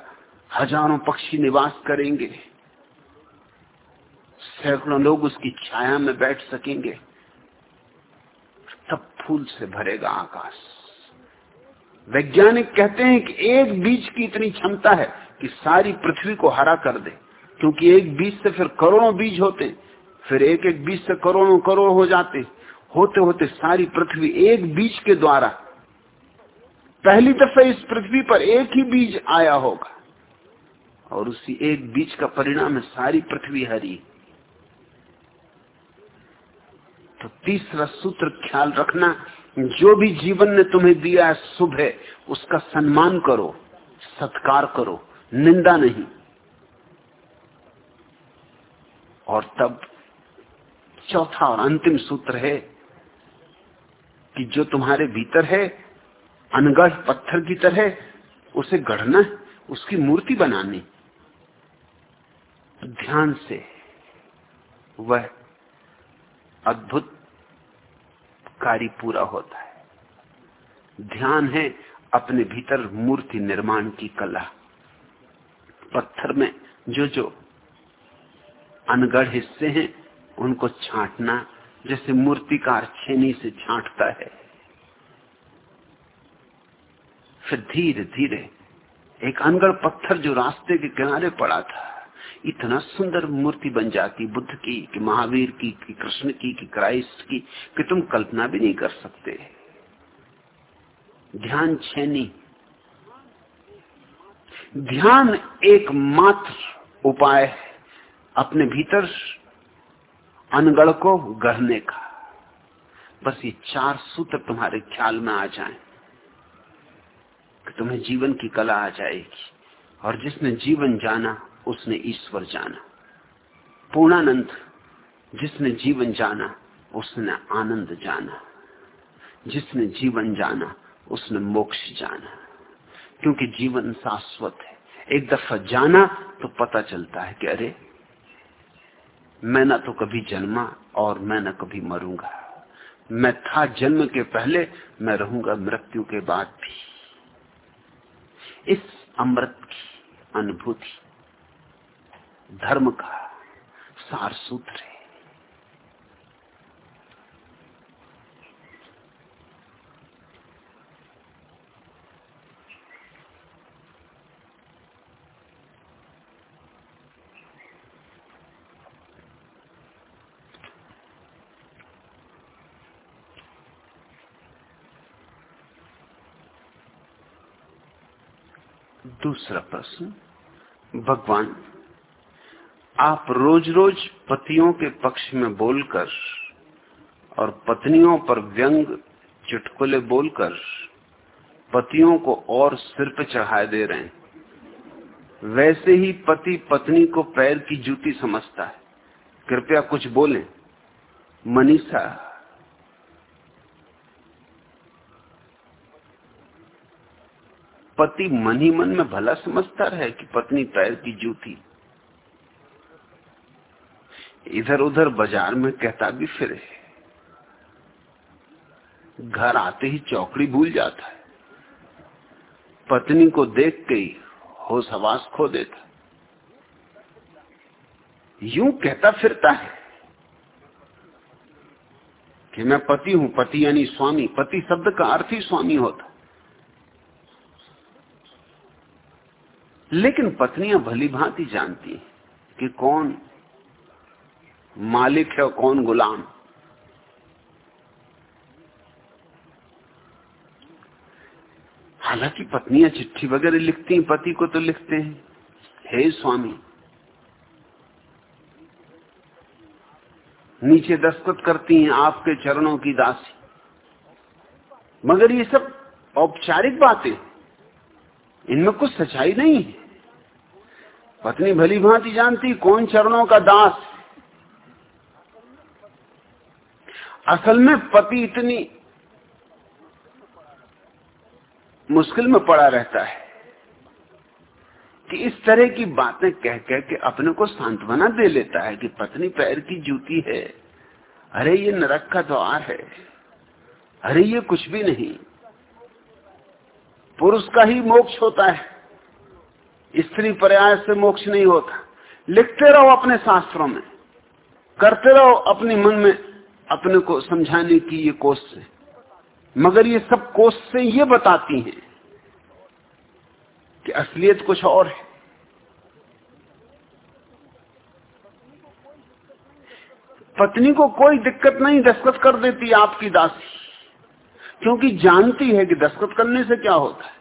हज़ारों पक्षी निवास करेंगे। सैकड़ों लोग उसकी छाया में बैठ सकेंगे, तब फूल से भरेगा आकाश। वैज्ञानिक कहते हैं कि एक बीज की इतनी क्षमता है कि सारी पृथ्वी को हरा कर दे, क्योंकि एक बीज से फिर करोड़ों बीज होते फिर एक एक बीज से करोड़ों करोड़ हो जाते होते होते सारी पृथ्वी एक बीज के द्वारा। पहली दफे इस पृथ्वी पर एक ही बीज आया होगा, और उसी एक बीज का परिणाम है सारी पृथ्वी हरी। तो तीसरा सूत्र ख्याल रखना, जो भी जीवन ने तुम्हें दिया है, शुभ है, उसका सम्मान करो, सत्कार करो, निंदा नहीं। और तब चौथा और अंतिम सूत्र है कि जो तुम्हारे भीतर है, अनगढ़ पत्थर की तरह, उसे गढ़ना, उसकी मूर्ति बनानी। ध्यान से वह अद्भुत कार्य पूरा होता है। ध्यान है अपने भीतर मूर्ति निर्माण की कला। पत्थर में जो जो अनगढ़ हिस्से हैं, उनको छांटना जैसे मूर्तिकार छेनी से छांटता है। फिर धीरे धीरे एक अनगढ़ पत्थर जो रास्ते के किनारे पड़ा था इतना सुंदर मूर्ति बन जाती बुद्ध की, कि महावीर की, कि कृष्ण की, कि क्राइस्ट की, कि तुम कल्पना भी नहीं कर सकते। ध्यान छेनी। ध्यान एक मात्र उपाय है अपने भीतर अनगढ़ को गढ़ने का। बस ये चार सूत्र तुम्हारे ख्याल में आ जाएँ, कि तुम्हें जीवन की कला आ जाएगी। और जिसने जीवन जाना उसने ईश्वर जाना। पूर्णानंद, जिसने जीवन जाना, उसने आनंद जाना। जिसने जीवन जाना, उसने मोक्ष जाना। क्योंकि जीवन शाश्वत है। एक दफ़ा जाना तो पता चलता है कि अरे, मैं ना तो कभी जन्मा और मैं ना कभी मरूँगा। मैं था जन्म के पहले, मैं रहूँगा मृत्यु के बाद भी। इस अमृत की अनुभूति धर्म का सार सूत्र है। दूसरा प्रश्न भगवान आप रोज रोज पतियों के पक्ष में बोलकर और पत्नियों पर व्यंग, चुटकुले बोलकर पतियों को और सिर पे चढ़ाए दे रहे हैं। वैसे ही पति पत्नी को पैर की जूती समझता है। कृपया कुछ बोलें। मनीषा, पति मन ही मन में भला समझता रहे कि पत्नी पैर की जूती इधर उधर बाज़ार में कहता भी फिरे। घर आते ही चौकड़ी भूल जाता है। पत्नी को देख के ही होश हवास खो देता। यूँ कहता फिरता है कि मैं पति हूँ, पति यानी स्वामी, पति शब्द का अर्थ ही स्वामी होता। लेकिन पत्नियाँ भली भांति जानती हैं कि कौन मालिक है और कौन गुलाम? हालाँकि पत्नियाँ चिट्ठी वगैरह लिखती हैं, पति को तो लिखते हैं। हे स्वामी, नीचे दस्तखत करती हैं आपके चरणों की दासी। मगर ये सब औपचारिक बातें, इनमें कुछ सच्चाई नहीं है। पत्नी भली भांति जानती कौन चरणों का दास असल में पति इतनी मुश्किल में पड़ा रहता है कि इस तरह की बातें कह कह के अपने को सांत्वना दे लेता है कि पत्नी पैर की जूती है। अरे, ये नरक का द्वार है। अरे, ये कुछ भी नहीं। पुरुष का ही मोक्ष होता है। स्त्री पर्याय से मोक्ष नहीं होता। लिखते रहो अपने शास्त्रों में। करते रहो अपने मन में। अपने को समझाने की ये कोशिश मगर ये सब कोशिशें ये बताती हैं कि असलियत कुछ और है। पत्नी को कोई दिक्कत नहीं दस्तखत कर देती आपकी दासी। क्योंकि जानती है कि दस्तखत करने से क्या होता है।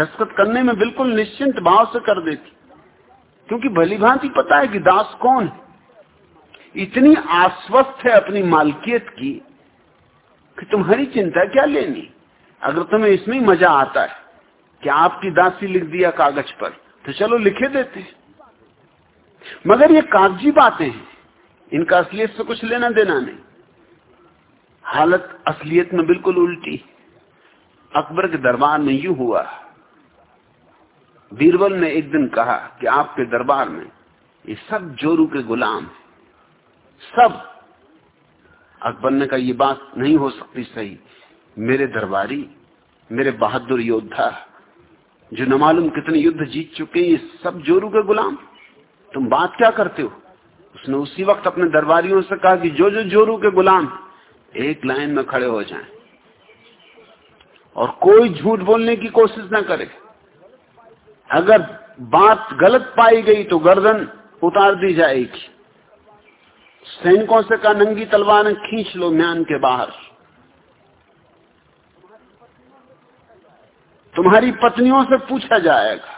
दस्तखत करने में बिल्कुल निश्चिंत भाव से कर देती। क्योंकि भली भांति पता है कि दास कौन है। इतनी आश्वस्त है अपनी मालकियत की कि तुम्हारी चिंता क्या लेनी? अगर तुम्हें इसमें मज़ा आता है कि आपकी दासी लिख दिया कागज़ पर तो चलो लिखे देते मगर ये कागज़ी बातें हैं। इनका असलियत से कुछ लेना देना नहीं। हालत असलियत में बिल्कुल उल्टी। अकबर के दरबार में यू हुआ। बीरबल ने एक दिन कहा कि आपके दरबार में ये सब जोरू के गुलाम है। सब। अकबर ने कहा ये बात नहीं हो सकती सही। मेरे दरबारी, मेरे बहादुर योद्धा, जो न मालूम कितने युद्ध जीत चुके हैं, ये सब जोरू के गुलाम। तुम बात क्या करते हो? उसने उसी वक्त अपने दरबारियों से कहा कि जो जो जोरू के गुलाम, एक लाइन में खड़े हो जाएँ। और कोई झूठ बोलने की कोशिश ना करे। अगर बात गलत पाई गई तो गर्दन उतार दी जाएगी। सैनिकों से कहा, नंगी तलवार खींच लो म्यान के बाहर। तुम्हारी पत्नियों से पूछा जाएगा।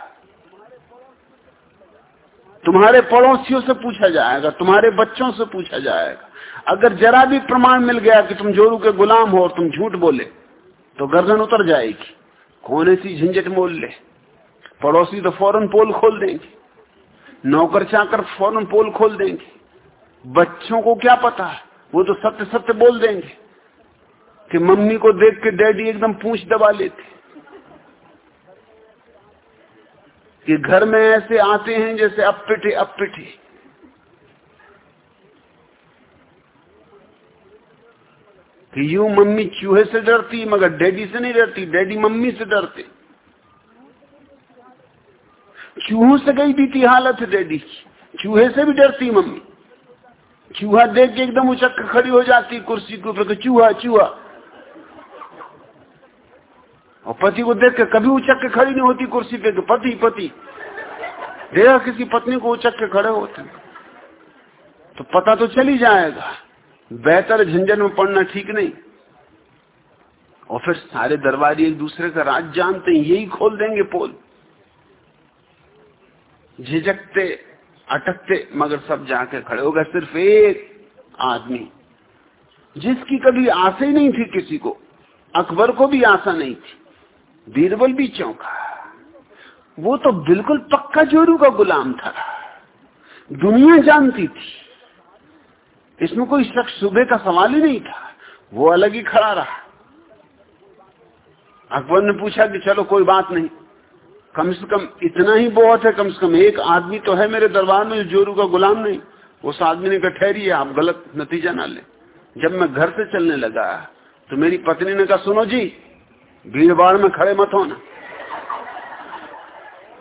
तुम्हारे पड़ोसियों से पूछा जाएगा। तुम्हारे बच्चों से पूछा जाएगा। अगर जरा भी प्रमाण मिल गया कि तुम जोरू के गुलाम हो और तुम झूठ बोले तो गर्दन उतर जाएगी। कौन ऐसी झंझट मोल ले? पड़ोसी तो फ़ौरन पोल खोल देंगे। नौकर चाकर फ़ौरन पोल खोल देंगे। बच्चों को क्या पता? है वो तो सत्य सत्य बोल देंगे कि मम्मी को देख के डैडी एकदम पूछ दबा लेते। कि घर में ऐसे आते हैं जैसे अब पिटे अब पिटे। कि यू मम्मी चूहे से डरती, मगर डैडी से नहीं डरती, डैडी मम्मी से डरते। चूहों से गई बीती हालत डैडी की। चूहे से भी डरती मम्मी। चूहा देख के एकदम उचक खड़ी हो जाती कुर्सी के ऊपर चूहा चूहा। और पति को देख के कभी उचक के खड़ी नहीं होती कुर्सी पे तो पति पति। देखा किसी पत्नी को उचक के खड़े होते तो पता तो चल ही जाएगा। बेहतर झंझट में पड़ना ठीक नहीं। और फिर सारे दरबारी एक दूसरे का राज जानते हैं, यही खोल देंगे पोल। झिझकते अटकते, मगर सब जाके खड़े हो गए, सिर्फ़ एक आदमी। जिसकी कभी आशा ही नहीं थी किसी को, अकबर को भी आशा नहीं थी। बीरबल भी चौंका। वो तो बिल्कुल पक्का जोरू का गुलाम था। दुनिया जानती थी। इसमें कोई शख्स सुबह का सवाल ही नहीं था। वो अलग ही खड़ा रहा। अकबर ने पूछा कि चलो, कोई बात नहीं। कम से कम इतना ही बहुत है, कम से कम एक आदमी तो है मेरे दरबार में जोरू का गुलाम नहीं। उस आदमी ने कहा, ठहरिए, आप गलत नतीजा ना ले। जब मैं घर से चलने लगा तो मेरी पत्नी ने कहा, सुनो जी, भीड़ भाड़ में खड़े मत होना।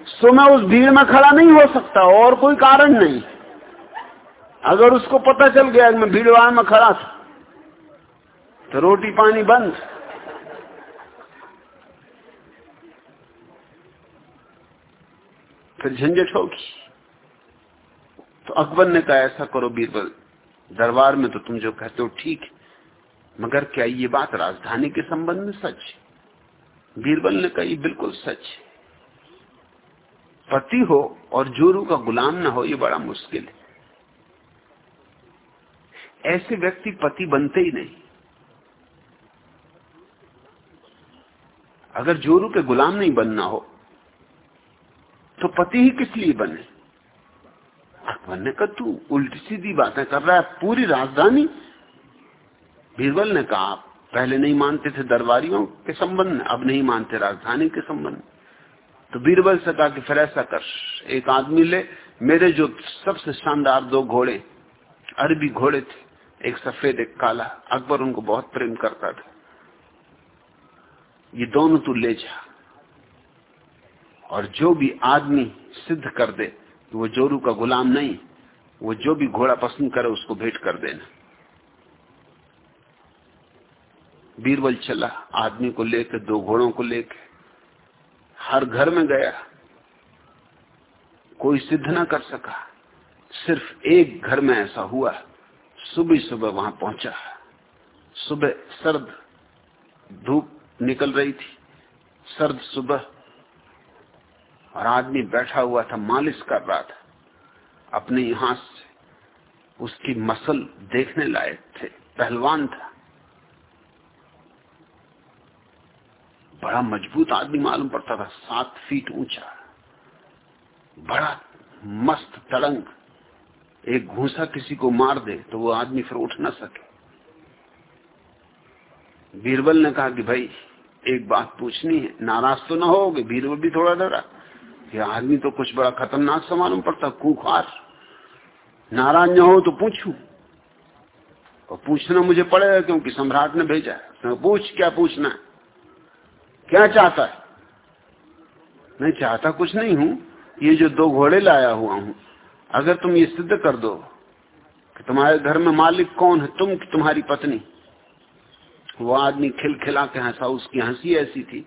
सो मैं उस भीड़ में खड़ा नहीं हो सकता, और कोई कारण नहीं। अगर उसको पता चल गया मैं भीड़ भाड़ में खड़ा था तो रोटी पानी बंद। फिर झंझट होगी। तो अकबर ने कहा, ऐसा करो बीरबल, दरबार में तो तुम जो कहते हो ठीक मगर क्या ये बात राजधानी के संबंध में सच बीरबल ने कहा बिल्कुल सच पति हो और जोरू का गुलाम ना हो, ये बड़ा मुश्किल है। ऐसे व्यक्ति पति बनते ही नहीं। अगर जोरू के गुलाम नहीं बनना हो तो पति ही किस लिए बने? अकबर ने कहा, तू उल्टी सीधी बातें कर रहा है, पूरी राजधानी? बीरबल ने कहा आप पहले नहीं मानते थे दरबारियों के संबंध में, अब नहीं मानते राजधानी के संबंध तो बीरबल से कहा कि फिर ऐसा कर, एक आदमी ले, मेरे जो सबसे शानदार दो घोड़े, अरबी घोड़े थे, एक सफ़ेद, एक काला, अकबर उनको बहुत प्रेम करता था। ये दोनों तू ले जा और जो भी आदमी सिद्ध कर दे, कि वो जोरू का गुलाम नहीं, वो जो भी घोड़ा पसंद करे उसको भेंट कर देना। बीरबल चला, आदमी को लेकर दो घोड़ों को लेकर हर घर में गया। कोई सिद्ध ना कर सका। सिर्फ़ एक घर में ऐसा हुआ सुबह सुबह वहाँ पहुँचा। सुबह सर्द धूप निकल रही थी। सर्द सुबह और आदमी बैठा हुआ था, मालिश कर रहा था। अपने यहाँ से उसकी मसल देखने लायक थे, पहलवान था। बड़ा मज़बूत आदमी मालूम पड़ता था, सात फीट ऊँचा, बड़ा मस्त तड़ंग एक घूसा किसी को मार दे तो वो आदमी फिर उठ ना सके। बीरबल ने कहा कि भाई, एक बात पूछनी है, नाराज़ तो ना होगे बीरबल भी थोड़ा डरा। ये आदमी तो कुछ बड़ा खतरनाक सा मालूम पड़ता कुखार नाराज़ न हो तो पूछू। और पूछना मुझे पड़ेगा क्योंकि सम्राट ने भेजा है। पूछ, क्या पूछना है? क्या चाहता है? मैं चाहता कुछ नहीं हूँ, ये जो दो घोड़े लाया हुआ हूँ, अगर तुम ये सिद्ध कर दो कि तुम्हारे घर में मालिक कौन है, तुम तुम्हारी पत्नी? वो आदमी खिलखिला के हंसा, उसकी हँसी ऐसी थी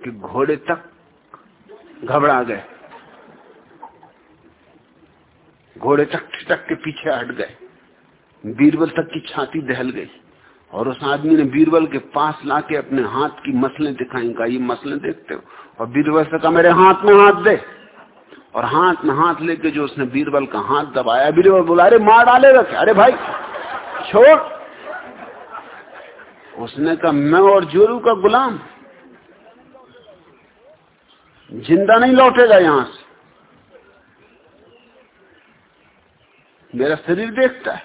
कि घोड़े तक घबरा गए। घोड़े तक ठिटक के पीछे हट गए। बीरबल तक की छाती दहल गई और उस आदमी ने बीरबल के पास लाके अपने हाथ की मसलें दिखाई का ये मसलें देखते हो? और बीरबल से कहा, मेरे हाथ में हाथ दे। और हाथ में हाथ लेके जो उसने बीरबल का हाथ दबाया, बीरबल बोला, अरे, मार डालेगा अरे भाई, छोड़। उसने कहा, मैं और जोरू का गुलाम ज़िंदा नहीं लौटेगा यहाँ से। मेरा शरीर देखता है,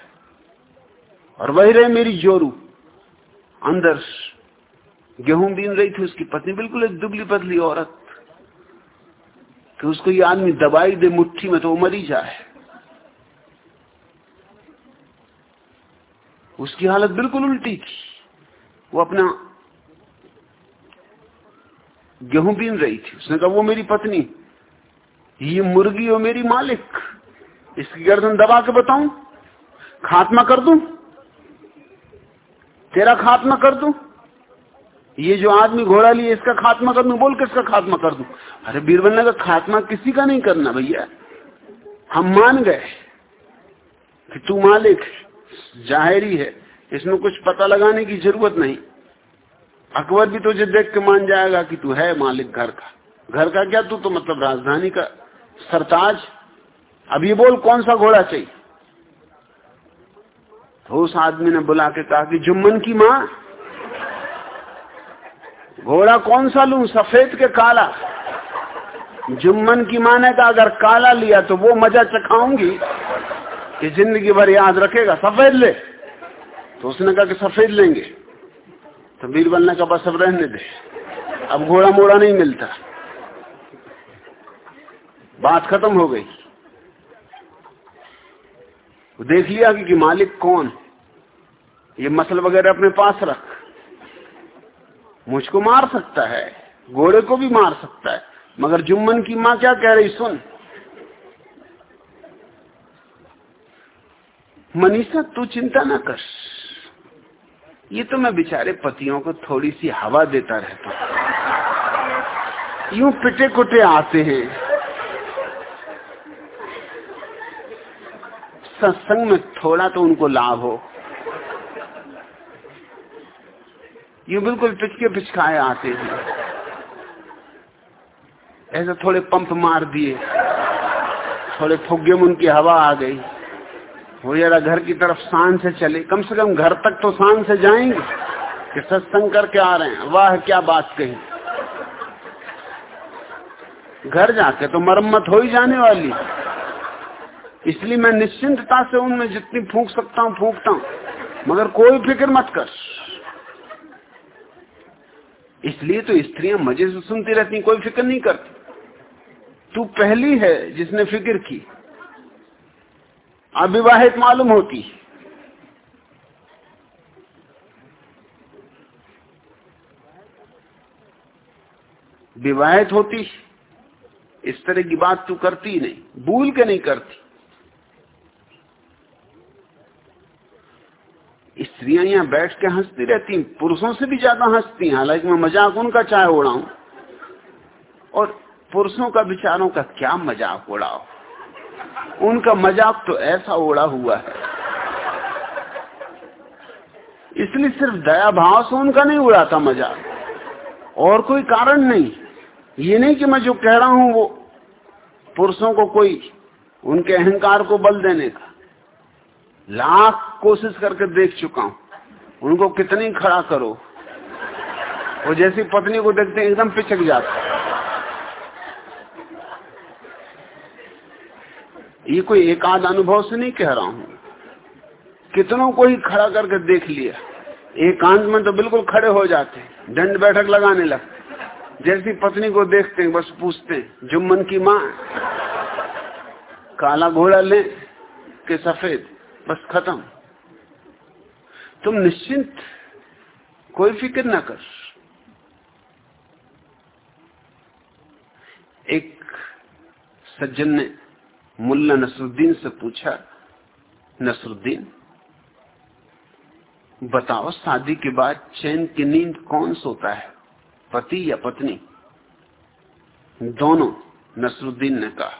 और वही रहे मेरी जोरू। अंदर गेहूँ बीन रही थी, उसकी पत्नी, बिल्कुल एक दुबली पतली औरत। कि उसको ये आदमी दबाई दे मुट्ठी में तो वो मरी जाए। उसकी हालत बिल्कुल उल्टी थी। वो अपना गेहूँ बीन रही थी। उसने कहा, वो मेरी पत्नी, ये मुर्गी और मेरी मालिक, इसकी गर्दन दबा के बताऊँ? खात्मा कर दूँ? तेरा खात्मा कर दूँ? ये जो आदमी घोड़ा लिए, इसका खात्मा कर दूँ? बोल किसका खात्मा कर दूँ? अरे बीरबल ने का खात्मा किसी का नहीं करना भैया। हम मान गए कि तू मालिक जाहिरी है, इसमें कुछ पता लगाने की ज़रूरत नहीं। अकबर भी तुझे देख के मान जाएगा कि तू है मालिक घर का। घर का क्या? तू तो मतलब राजधानी का सरताज। अब ये बोल, कौन सा घोड़ा चाहिए? तो उस आदमी ने बुला के कहा कि जुम्मन की माँ, घोड़ा कौन सा लू? सफ़ेद के काला। जुम्मन की माँ ने कहा, अगर काला लिया तो वो मज़ा चखाऊँगी कि ज़िंदगी भर याद रखेगा। सफ़ेद ले। तो उसने कहा कि सफ़ेद लेंगे। तो बीरबल ने कहा बस अब रहने दे। अब घोड़ा मोड़ा नहीं मिलता। बात खत्म हो गई। देख लिया कि, कि मालिक कौन? ये मसल वगैरह अपने पास रख। मुझको मार सकता है घोड़े को भी मार सकता है मगर जुम्मन की माँ क्या कह रही सुन। मनीषा तू चिंता ना कर। ये तो मैं बेचारे पतियों को थोड़ी सी हवा देता रहता यूँ पिटे कुटे आते हैं। सत्संग में थोड़ा तो उनको लाभ हो। ये बिल्कुल पिचके पिचकाए आते हैं। ऐसे थोड़े पंप मार दिए। थोड़े फुग्गे में उनकी हवा आ गई। वो जरा घर की तरफ़ शान से चले। कम से कम घर तक तो शान से जाएँगे। कि सत्संग करके आ रहे हैं। वाह, क्या बात कही। घर जाके तो मरम्मत हो ही जाने वाली। इसलिए मैं निश्चिंतता से उनमें जितनी फूक सकता हूँ, फूकता हूँ। मगर कोई फ़िक्र मत कर। इसलिए तो स्त्रियाँ मज़े से सुनती रहती कोई फ़िक्र नहीं करती। तू पहली है जिसने फ़िक्र की। अविवाहित मालूम होती। है विवाहित होती, इस तरह की बात तू करती नहीं, भूल के नहीं करती। स्त्रियाँ यहाँ बैठ के हंसती रहती पुरुषों से भी ज़्यादा हंसती हालाँकि मैं मज़ाक उनका चाहे उड़ाऊं। और पुरुषों का विचारों का क्या मज़ाक उड़ाओ। उनका मज़ाक तो ऐसा उड़ा हुआ है। इसलिए सिर्फ़ दया भाव से उनका नहीं उड़ाता मज़ाक। और कोई कारण नहीं। ये नहीं कि मैं जो कह रहा हूँ वो पुरुषों को कोई उनके अहंकार को बल देने का। लाख कोशिश करके देख चुका हूँ। उनको कितनी खड़ा करो। वो जैसी पत्नी को देखते एकदम पिछक जाते ये कोई एकाध अनुभव से नहीं कह रहा हूँ। कितनों को ही खड़ा करके देख लिया। एकांत में तो बिल्कुल खड़े हो जाते दंड बैठक लगाने लगते जैसी पत्नी को देखते हैं, बस पूछते हैं, जुम्मन की माँ, काला घोड़ा ले के सफ़ेद, बस खत्म। तुम निश्चिंत, कोई फ़िक्र ना कर। एक सज्जन ने मुल्ला नसरुद्दीन से पूछा, नसरुद्दीन, बताओ, शादी के बाद चैन की नींद कौन सोता है, पति या पत्नी? दोनों, नसरुद्दीन ने कहा।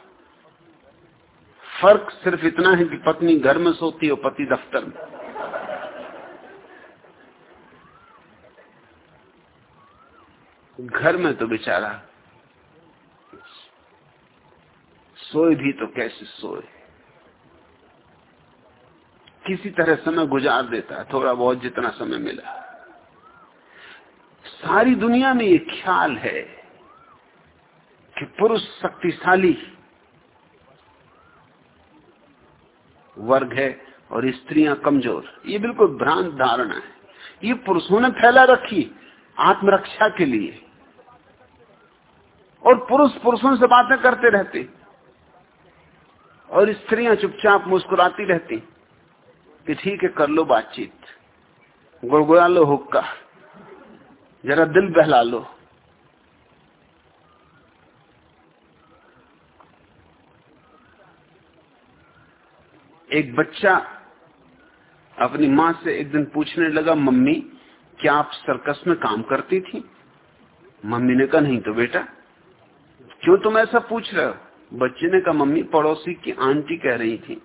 फ़र्क सिर्फ़ इतना है कि पत्नी घर में सोती है पति दफ्तर में। घर में तो बेचारा सोए भी तो कैसे सोए? किसी तरह समय गुजार देता है, थोड़ा बहुत जितना समय मिला। सारी दुनिया में ये ख्याल है कि पुरुष शक्तिशाली वर्ग है और स्त्रियाँ कमज़ोर। ये बिल्कुल भ्रांत धारणा है। ये पुरुषों ने फैला रखी आत्मरक्षा के लिए। और पुरुष पुरुषों से बातें करते रहते। और स्त्रियाँ चुपचाप मुस्कुराती रहती। कि ठीक है, कर लो बातचीत। गुड़गुड़ा लो हुक्का। जरा दिल बहला लो। एक बच्चा अपनी माँ से एक दिन पूछने लगा, मम्मी, क्या आप सर्कस में काम करती थी? मम्मी ने कहा, नहीं तो बेटा, क्यों तुम ऐसा पूछ रहे हो? बच्चे ने कहा, मम्मी, पड़ोसी की आंटी कह रही थी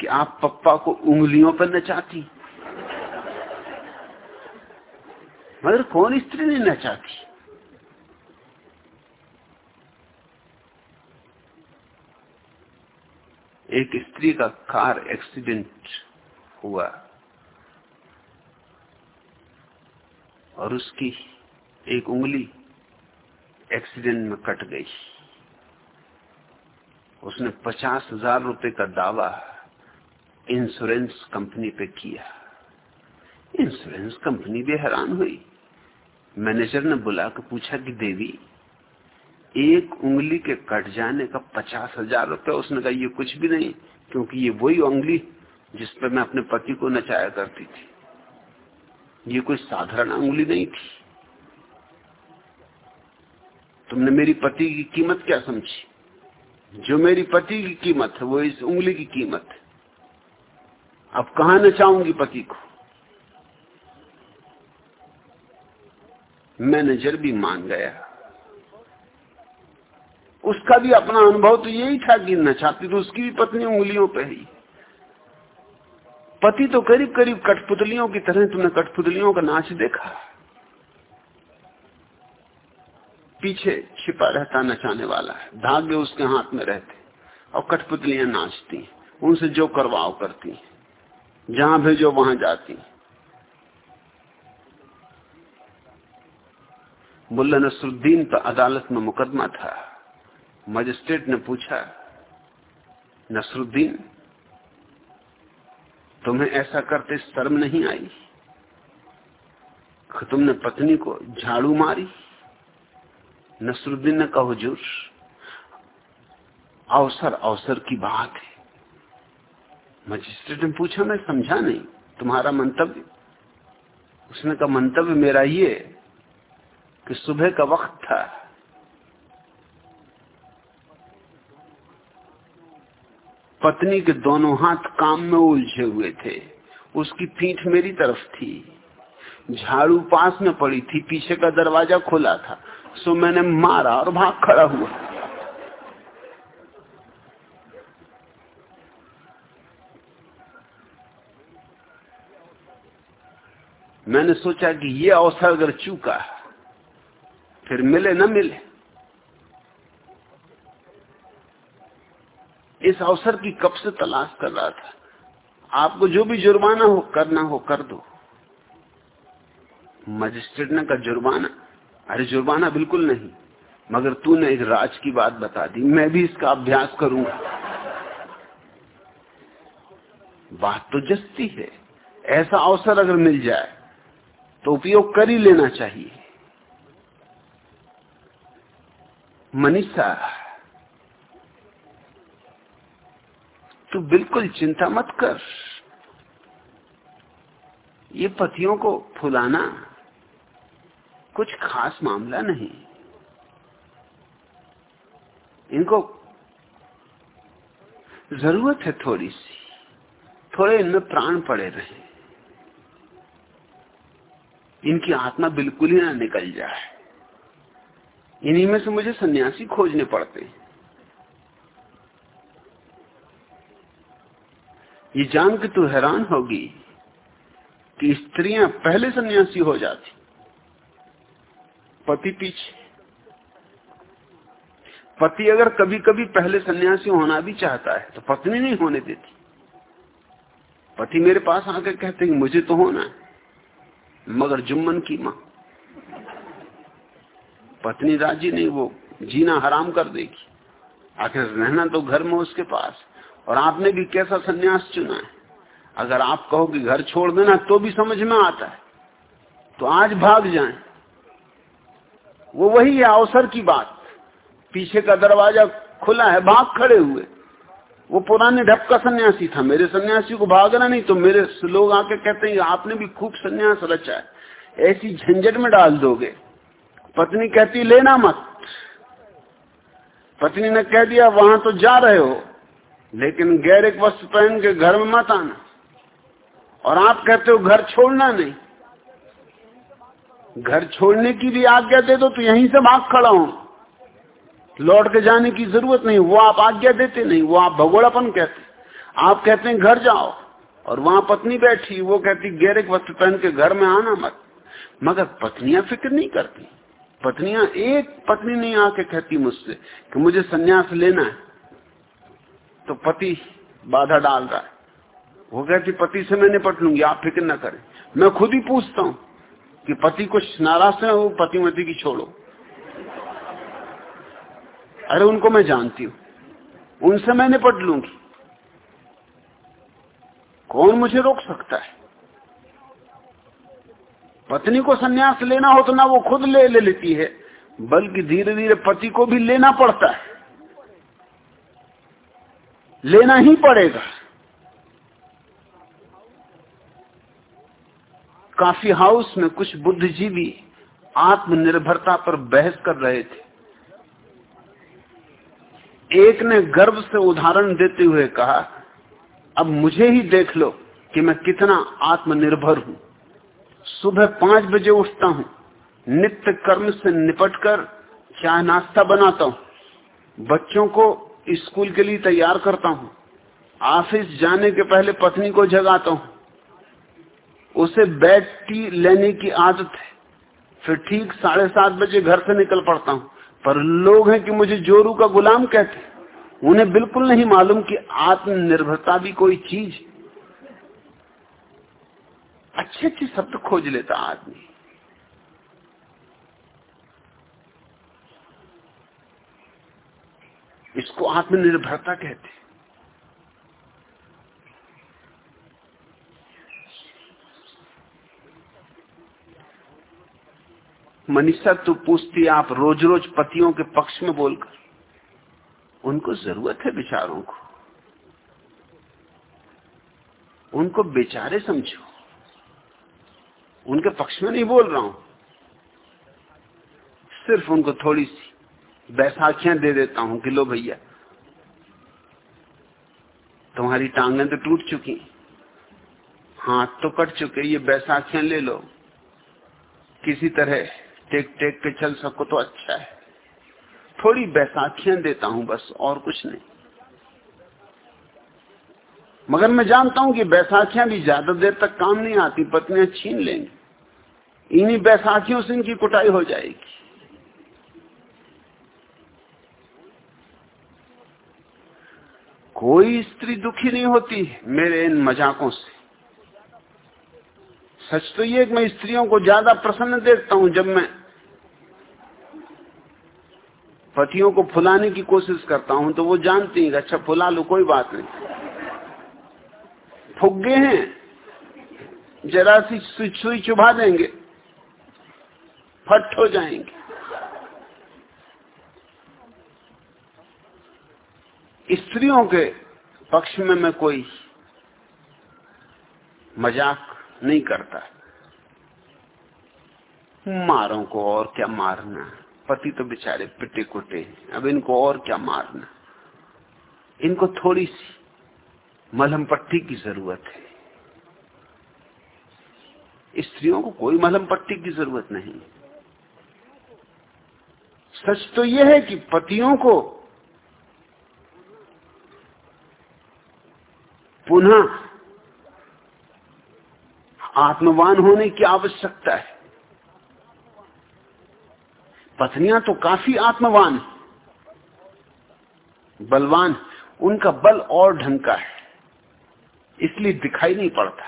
कि आप पप्पा को उंगलियों पर नचाती। मगर कौन स्त्री नहीं नचाती? एक स्त्री का कार एक्सीडेंट हुआ और उसकी एक उंगली एक्सीडेंट में कट गई। उसने पचास हज़ार रुपए का दावा इंश्योरेंस कंपनी पे किया। इंश्योरेंस कंपनी भी हैरान हुई। मैनेजर ने बुला कर पूछा कि, देवी, एक उंगली के कट जाने का पचास हज़ार रुपये उसने कहा, ये कुछ भी नहीं, क्योंकि ये वही उंगली जिस पर मैं अपने पति को नचाया करती थी। ये कोई साधारण उंगली नहीं थी। तुमने मेरी पति की कीमत क्या समझी? जो मेरी पति की कीमत है, वो इस उंगली की कीमत है। अब कहा नचाऊँगी पति को? मैं नज़र भी मान गया। उसका भी अपना अनुभव तो यही था कि नचाती तो उसकी भी पत्नी उंगलियों पे ही। पति तो करीब करीब कठपुतलियों की तरह तुमने कठपुतलियों का नाच देखा। पीछे छिपा रहता नचाने वाला है। धागे उसके हाथ में रहते और कठपुतलियाँ नाचती उनसे जो करवाओ करती जहाँ भेजो वहाँ जाती मुल्ला नसरुद्दीन पर अदालत में मुकदमा था। मजिस्ट्रेट ने पूछा, नसरुद्दीन, तुम्हें ऐसा करते शर्म नहीं आई? तुमने पत्नी को झाड़ू मारी? नसरुद्दीन ने कहा हुजूर। अवसर अवसर की बात है। मजिस्ट्रेट ने पूछा, मैं समझा नहीं, तुम्हारा मंतव्य? उसने कहा, मंतव्य मेरा ये कि सुबह का वक्त था। पत्नी के दोनों हाथ काम में उलझे हुए थे। उसकी पीठ मेरी तरफ़ थी। झाड़ू पास में पड़ी थी, पीछे का दरवाज़ा खुला था। सो मैंने मारा और भाग खड़ा हुआ। मैंने सोचा कि ये अवसर अगर चूका, फिर मिले न मिले। इस अवसर की कब से तलाश कर रहा था? आपको जो भी जुर्माना हो, करना हो, कर दो। मजिस्ट्रेट ने कहा, जुर्माना? अरे जुर्माना बिल्कुल नहीं, मगर तूने एक राज की बात बता दी, मैं भी इसका अभ्यास करूँगा। बात तो जस्ती है, ऐसा अवसर अगर मिल जाए तो उपयोग कर ही लेना चाहिए। मनीषा, तू बिल्कुल चिंता मत कर। ये पतियों को फुलाना कुछ खास मामला नहीं। इनको ज़रूरत है थोड़ी सी थोड़े इनमें प्राण पड़े रहे। इनकी आत्मा बिल्कुल ही ना निकल जाए। इन्हीं में से मुझे सन्यासी खोजने पड़ते हैं। ये जान के तू हैरान होगी कि स्त्रियाँ पहले सन्यासी हो जाती। पति पीछे। पति अगर कभी कभी पहले सन्यासी होना भी चाहता है तो पत्नी नहीं होने देती। पति मेरे पास आकर कहते हैं, मुझे तो होना है, मगर जुम्मन की माँ। पत्नी राज़ी नहीं, वो जीना हराम कर देगी। आखिर रहना तो घर में उसके पास। और आपने भी कैसा सन्यास चुना है? अगर आप कहो कि घर छोड़ देना तो भी समझ में आता है। तो आज भाग जाएँ। वो वही है अवसर की बात। पीछे का दरवाज़ा खुला है भाग खड़े हुए। वो पुराने ढप का सन्यासी था। मेरे सन्यासी को भागना नहीं तो मेरे लोग आके कहते हैं, आपने भी खूब सन्यास रचा है। ऐसी झंझट में डाल दोगे। पत्नी कहती, लेना मत। पत्नी ने कह दिया, वहाँ तो जा रहे हो, लेकिन गैर एक वस्त्र पहन के घर में मत आना। और आप कहते हो, घर छोड़ना नहीं। घर छोड़ने की भी आज्ञा दे दो तो यहीं से भाग खड़ा हूँ। लौट के जाने की ज़रूरत नहीं, वो आप आज्ञा देते नहीं, वो आप भगोड़ापन कहते। आप कहते हैं, घर जाओ। और वहाँ पत्नी बैठी, वो कहती गैर वस्त्र पहन के घर में आना मत। मगर पत्नियाँ फ़िक्र नहीं करती। पत्नियाँ, एक पत्नी नहीं आके कहती मुझसे कि मुझे सन्यास लेना है। तो पति बाधा डाल रहा है। वो कहती, पति से मैं निपट लूँगी, आप फ़िक्र ना करें। मैं खुद ही पूछता हूँ कि पति कुछ नाराज़ है, वो पति मती की छोड़ो। अरे, उनको मैं जानती हूँ। उनसे मैं निपट लूँगी। कौन मुझे रोक सकता है? पत्नी को सन्यास लेना हो तो ना वो खुद ले ले लेती है, बल्कि धीरे धीरे पति को भी लेना पड़ता है। लेना ही पड़ेगा। काफ़ी हाउस में कुछ बुद्धिजीवी आत्मनिर्भरता पर बहस कर रहे थे। एक ने गर्व से उदाहरण देते हुए कहा, अब मुझे ही देख लो कि मैं कितना आत्मनिर्भर हूँ। सुबह पाँच बजे उठता हूँ, नित्य कर्म से निपटकर चाय नाश्ता बनाता हूँ। बच्चों को स्कूल के लिए तैयार करता हूँ, ऑफ़िस जाने के पहले पत्नी को जगाता हूँ उसे बेड टी लेने की आदत है। फिर ठीक साढ़े सात बजे घर से निकल पड़ता हूँ। पर लोग हैं कि मुझे जोरू का गुलाम कहते उन्हें बिल्कुल नहीं मालूम कि आत्मनिर्भरता भी कोई चीज़ अच्छे अच्छे शब्द खोज लेता आदमी। इसको आत्मनिर्भरता कहते मनीषा तो पूछती आप रोज रोज पतियों के पक्ष में बोलकर। उनको ज़रूरत है बेचारों को। उनको बेचारे समझो। उनके पक्ष में नहीं बोल रहा हूँ। सिर्फ़ उनको थोड़ी सी बैसाखियाँ दे देता हूँ, कि लो भैया, तुम्हारी टांगें तो टूट चुकी हाथ तो कट चुके ये बैसाखियाँ ले लो। किसी तरह टेक टेक के चल सको तो अच्छा है। थोड़ी बैसाखियाँ देता हूँ बस, और कुछ नहीं। मगर मैं जानता हूँ कि बैसाखियाँ भी ज़्यादा देर तक काम नहीं आती, पत्नियाँ छीन लेंगी। इन्हीं बैसाखियों से इनकी कुटाई हो जाएगी। कोई स्त्री दुखी नहीं होती मेरे इन मजाकों से। सच तो ये मैं स्त्रियों को ज़्यादा प्रसन्न देखता हूँ जब मैं पतियों को फुलाने की कोशिश करता हूँ तो वो जानती है अच्छा फुला लो, कोई बात नहीं। फुग्गे हैं। जरा सी सुई चुभा देंगे। फट हो जाएँगे। स्त्रियों के पक्ष में मैं कोई मज़ाक नहीं करता। मारों को और क्या मारना पति तो बेचारे पिटे कुटे अब इनको और क्या मारना? इनको थोड़ी सी मलहम पट्टी की ज़रूरत है। स्त्रियों को कोई मलहम पट्टी की ज़रूरत नहीं। सच तो यह है कि पतियों को पुनः आत्मवान होने की आवश्यकता है। पत्नियाँ तो काफ़ी आत्मवान बलवान उनका बल और ढंग का है। इसलिए दिखाई नहीं पड़ता।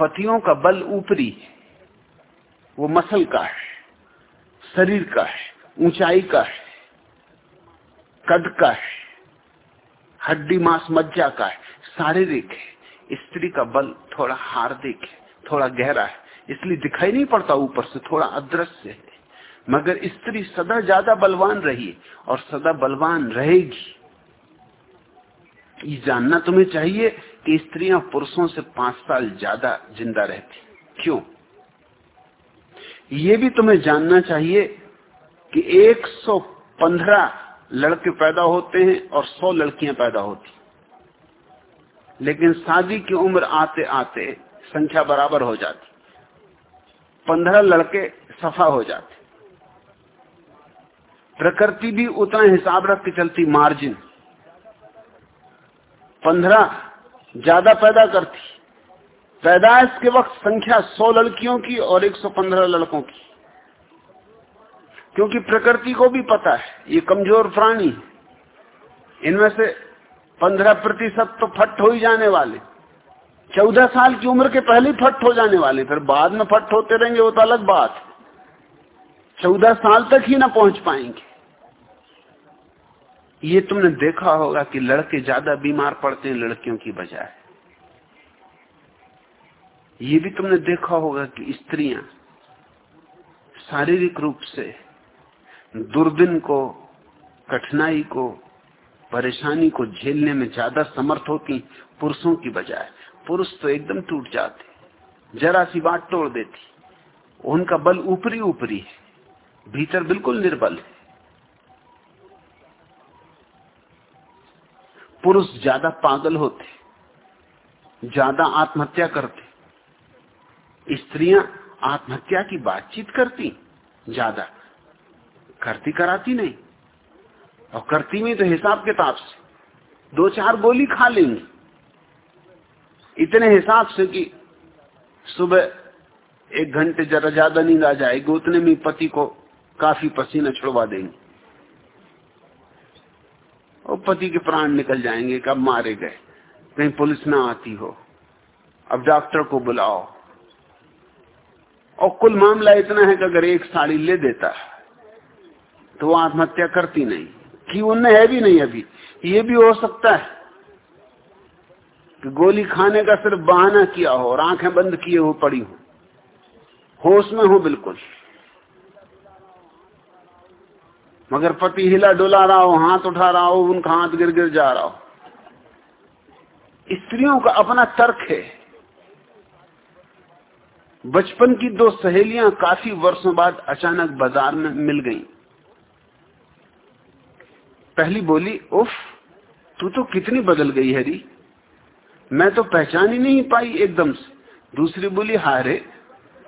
पतियों का बल ऊपरी वो मसल का है। शरीर का है। ऊंचाई का है। कद का है। हड्डी मांस मज्जा का है। शारीरिक है। स्त्री का बल थोड़ा हार्दिक है। थोड़ा गहरा है। इसलिए दिखाई नहीं पड़ता ऊपर से। थोड़ा अदृश्य है। मगर स्त्री सदा ज़्यादा बलवान रही और सदा बलवान रहेगी। ये जानना तुम्हें चाहिए कि स्त्रियाँ पुरुषों से पाँच साल ज़्यादा ज़िंदा रहती क्यों? ये भी तुम्हें जानना चाहिए कि 115 लड़के पैदा होते हैं और 100 लड़कियाँ पैदा होती लेकिन शादी की उम्र आते आते संख्या बराबर हो जाती। पंद्रह लड़के सफ़ा हो जाते। प्रकृति भी उतना हिसाब रख के चलती मार्जिन पंद्रह, ज़्यादा पैदा करती। पैदाइश के वक्त संख्या सौ लड़कियों की और एक सौ पंद्रह लड़कों की। क्योंकि प्रकृति को भी पता है, ये कमज़ोर प्राणी इनमें से पंद्रह प्रतिशत तो फट हो ही जाने वाले। चौदह साल की उम्र के पहले ही फट हो जाने वाले, फिर बाद में फट होते रहेंगे, वो तो अलग बात चौदह साल तक ही ना पहुँच पाएँगे। ये तुमने देखा होगा कि लड़के ज़्यादा बीमार पड़ते हैं लड़कियों की बजाय। ये भी तुमने देखा होगा कि स्त्रियाँ शारीरिक रूप से दुर्दिन को, कठिनाई को, परेशानी को झेलने में ज़्यादा समर्थ होती पुरुषों की बजाय। पुरुष तो एकदम टूट जाते जरा सी बात तोड़ देती उनका बल ऊपरी ऊपरी है, भीतर बिल्कुल निर्बल है। पुरुष ज़्यादा पागल होते, ज़्यादा आत्महत्या करते, स्त्रियाँ आत्महत्या की बातचीत करती, ज़्यादा करती कराती नहीं, और करती में तो हिसाब किताब से दो चार गोली खा लेंगी। इतने हिसाब से कि सुबह एक घंटे जरा ज़्यादा नींद आ जाएगी उतने में पति को काफ़ी पसीना छुड़वा देंगे। और पति के प्राण निकल जाएँगे कब मारे गए। कहीं पुलिस ना आती हो। अब डॉक्टर को बुलाओ। और कुल मामला इतना है कि अगर एक साड़ी ले देता तो वो आत्महत्या करती नहीं। कि उनने है भी नहीं अभी। ये भी हो सकता है कि गोली खाने का सिर्फ़ बहाना किया हो और आँखें बंद किए हो पड़ी हो। होश में हो बिल्कुल। मगर पति हिला डुला रहा हो, हाथ उठा रहा हो, उनका हाथ गिर गिर जा रहा हो। स्त्रियों का अपना तर्क है। बचपन की दो सहेलियाँ काफ़ी वर्षों बाद अचानक बाज़ार में मिल गईं। पहली बोली, उफ, तू तो कितनी बदल गई हरी मैं तो पहचान ही नहीं पाई एकदम से। दूसरी बोली हारे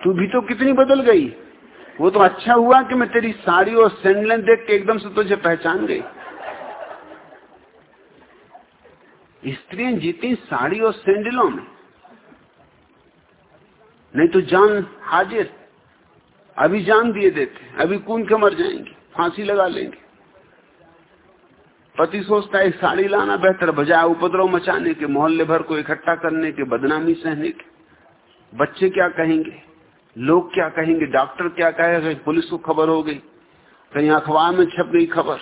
तू भी तो कितनी बदल गई। वो तो अच्छा हुआ कि मैं तेरी साड़ी और सैंडलें देख के एकदम से तुझे पहचान गई। स्त्रियाँ जीती साड़ी और सैंडलों में। नहीं तो जान हाजिर, अभी जान दिए देते, अभी कून के मर जाएँगे, फांसी लगा लेंगे। पति सोचता है साड़ी लाना बेहतर, बजाय उपद्रव मचाने के, मोहल्ले भर को इकट्ठा करने के, बदनामी सहने के। बच्चे क्या कहेंगे? लोग क्या कहेंगे? डॉक्टर क्या कहेगा? पुलिस को खबर हो गई। कहीं अखबार में छप गई खबर।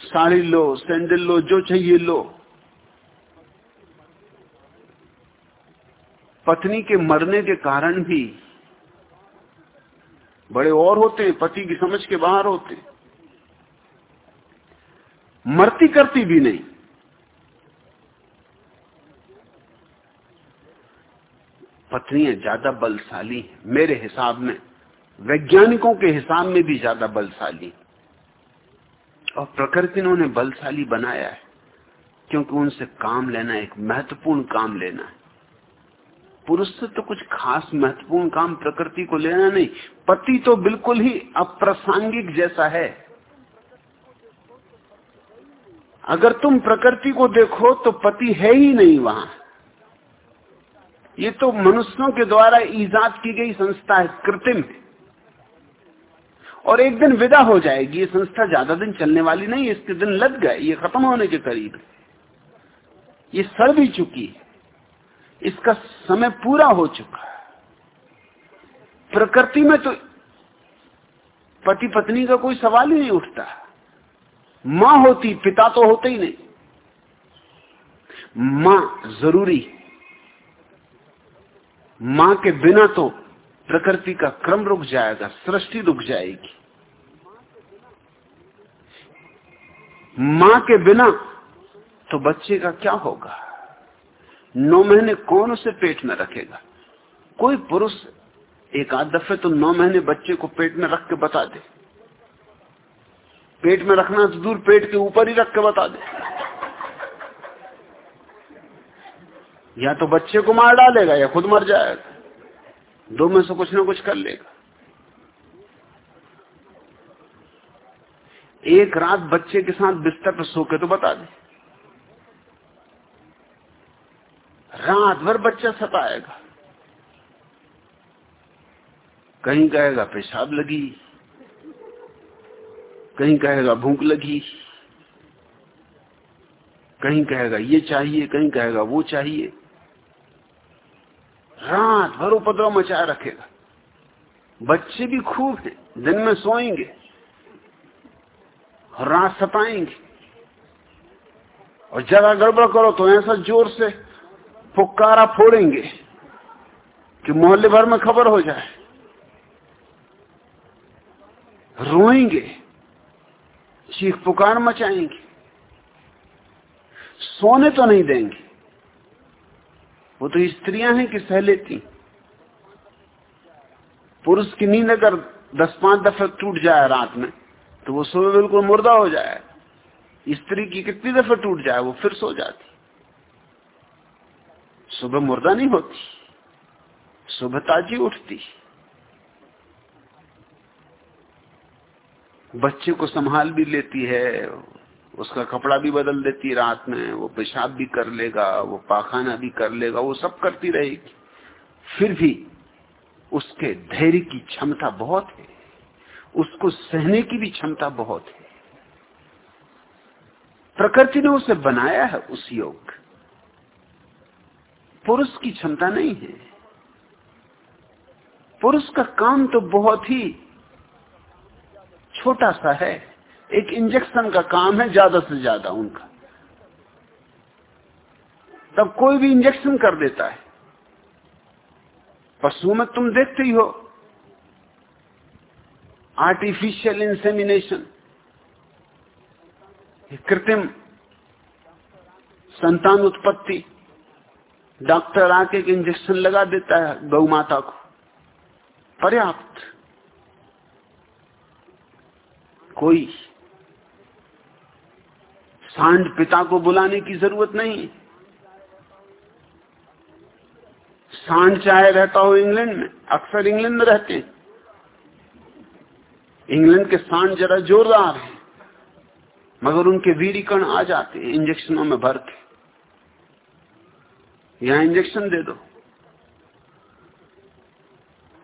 साड़ी लो, सैंडल लो, जो चाहिए लो। पत्नी के मरने के कारण भी बड़े और होते हैं, पति की समझ के बाहर होते मरती करती भी नहीं। पत्नियाँ ज़्यादा बलशाली मेरे हिसाब में, वैज्ञानिकों के हिसाब में भी ज़्यादा बलशाली और प्रकृति ने उन्हें बलशाली बनाया है, क्योंकि उनसे काम लेना एक महत्वपूर्ण काम लेना है। पुरुष से तो कुछ खास महत्वपूर्ण काम प्रकृति को लेना नहीं, पति तो बिल्कुल ही अप्रासंगिक जैसा है। अगर तुम प्रकृति को देखो तो पति है ही नहीं वहाँ। ये तो मनुष्यों के द्वारा ईजाद की गई संस्था है, कृत्रिम और एक दिन विदा हो जाएगी, ये संस्था ज़्यादा दिन चलने वाली नहीं, इसके दिन लग गए, ये खत्म होने के करीब ये सड़ भी चुकी है। इसका समय पूरा हो चुका प्रकृति में तो पति पत्नी का कोई सवाल ही नहीं उठता। माँ होती, पिता तो होते ही नहीं। माँ ज़रूरी है। माँ के बिना तो प्रकृति का क्रम रुक जाएगा, सृष्टि रुक जाएगी। माँ के बिना तो बच्चे का क्या होगा? नौ महीने कौन उसे पेट में रखेगा? कोई पुरुष एक आध दफे तो नौ महीने बच्चे को पेट में रख के बता दे। पेट में रखना तो दूर पेट के ऊपर ही रख के बता दे। या तो बच्चे को मार डालेगा या खुद मर जाएगा। दो में से कुछ ना कुछ कर लेगा। एक रात बच्चे के साथ बिस्तर पर सो के तो बता दे। रात भर बच्चा सताएगा। कहीं कहेगा, पेशाब लगी। कहीं कहेगा, भूख लगी। कहीं कहेगा, ये चाहिए। कहीं कहेगा, वो चाहिए। रात भर उपद्रव मचाए रखेगा। बच्चे भी खूब हैं, दिन में सोएँगे और रात सताएँगे। और जगह गड़बड़ करो तो ऐसा ज़ोर से पुकारा फोड़ेंगे कि मोहल्ले भर में खबर हो जाए। रोएँगे, चीख पुकार मचाएँगे। सोने तो नहीं देंगे। वो तो स्त्रियाँ हैं कि सह लेती पुरुष की नींद अगर दस पाँच दफे टूट जाए रात में तो वो सुबह बिल्कुल मुर्दा हो जाए। स्त्री की कितनी दफे टूट जाए, वो फिर सो जाती। सुबह मुर्दा नहीं होती, सुबह ताजी उठती। बच्चे को संभाल भी लेती है उसका कपड़ा भी बदल देती रात में, वो पेशाब भी कर लेगा, वो पाखाना भी कर लेगा, वो सब करती रहेगी। फिर भी उसके धैर्य की क्षमता बहुत है। उसको सहने की भी क्षमता बहुत है। प्रकृति ने उसे बनाया है उस योग। पुरुष की क्षमता नहीं है। पुरुष का काम तो बहुत ही छोटा सा है। एक इंजेक्शन का काम है ज़्यादा से ज़्यादा उनका। तब कोई भी इंजेक्शन कर देता है। पशु में तुम देखते ही हो। आर्टिफिशियल इंसेमिनेशन कृत्रिम संतान उत्पत्ति। डॉक्टर आके एक इंजेक्शन लगा देता है गौ माता को। पर्याप्त। कोई सांड पिता को बुलाने की ज़रूरत नहीं। सांड चाहे रहता हो इंग्लैंड में, अक्सर इंग्लैंड में रहते हैं। इंग्लैंड के सांड जरा जोरदार है, मगर उनके वीरीकण आ जाते हैं, इंजेक्शनों में भर के। यहाँ इंजेक्शन दे दो।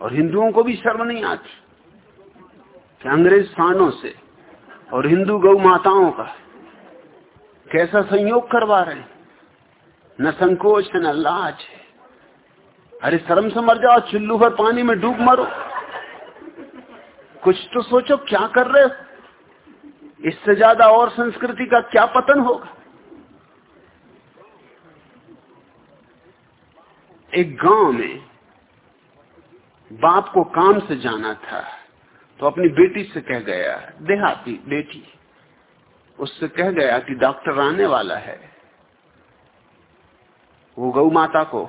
और हिंदुओं को भी शर्म नहीं आती कि अंग्रेज़ सांडों से और हिंदू गौ माताओं का कैसा संयोग करवा रहे न संकोच है न लाज है। अरे शर्म से मर जाओ, चुल्लू भर पानी में डूब मरो। कुछ तो सोचो क्या कर रहे हो? इससे ज़्यादा और संस्कृति का क्या पतन होगा? एक गाँव में बाप को काम से जाना था तो अपनी बेटी से कह गया, देहाती बेटी। उससे कह गया कि डॉक्टर आने वाला है। वो गौ माता को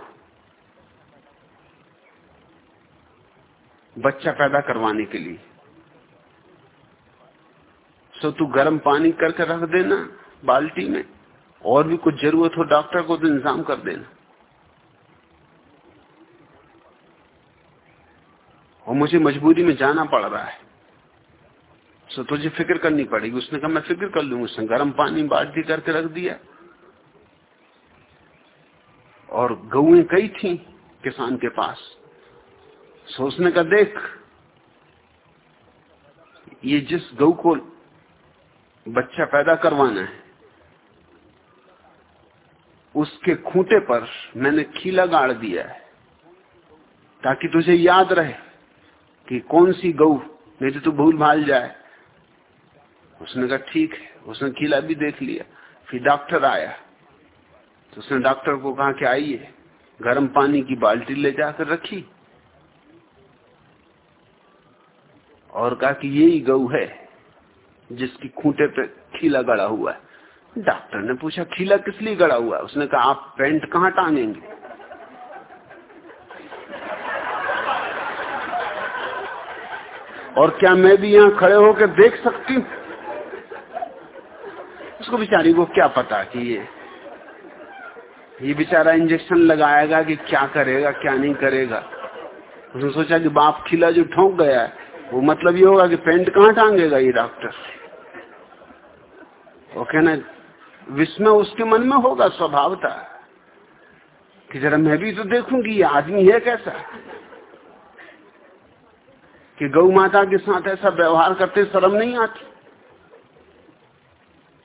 बच्चा पैदा करवाने के लिए। सो तू गर्म पानी करके रख देना बाल्टी में, और भी कुछ ज़रूरत हो डॉक्टर को तो इंतज़ाम कर देना। और मुझे मजबूरी में जाना पड़ रहा है। सो तुझे फ़िक्र करनी पड़ेगी। उसने कहा, मैं फ़िक्र कर लूँगा उसने गर्म पानी बाल्टी करके रख दिया। और गऊ कई थी किसान के पास। सो उसने कहा, देख, ये जिस गऊ को बच्चा पैदा करवाना है, उसके खूंटे पर मैंने खीला गाड़ दिया है, ताकि तुझे याद रहे कि कौन सी गऊ नहीं तो तू भूल भाल जाए। उसने कहा, ठीक है। उसने खीला भी देख लिया। फिर डॉक्टर आया। तो उसने डॉक्टर को कहा कि, आइए, गर्म पानी की बाल्टी ले जाकर रखी। और कहा कि, यही गऊ है जिसकी खूंटे पे खीला गड़ा हुआ है। डॉक्टर ने पूछा, खीला किस लिए गड़ा हुआ है? उसने कहा, आप पेंट कहाँ टांगेंगे? और क्या मैं भी यहाँ खड़े होकर देख सकती हूँ? उसको बेचारी को क्या पता कि ये ये बेचारा इंजेक्शन लगाएगा कि क्या करेगा, क्या नहीं करेगा। उसने सोचा कि बाप खिला जो ठोंक गया है, वो मतलब ये होगा कि पेंट कहाँ टांगेगा ये डॉक्टर वो कहना, विस्मय उसके मन में होगा स्वभाव था कि जरा मैं भी तो देखूँगी ये आदमी है कैसा। कि गौ माता के साथ ऐसा व्यवहार करते शर्म नहीं आती।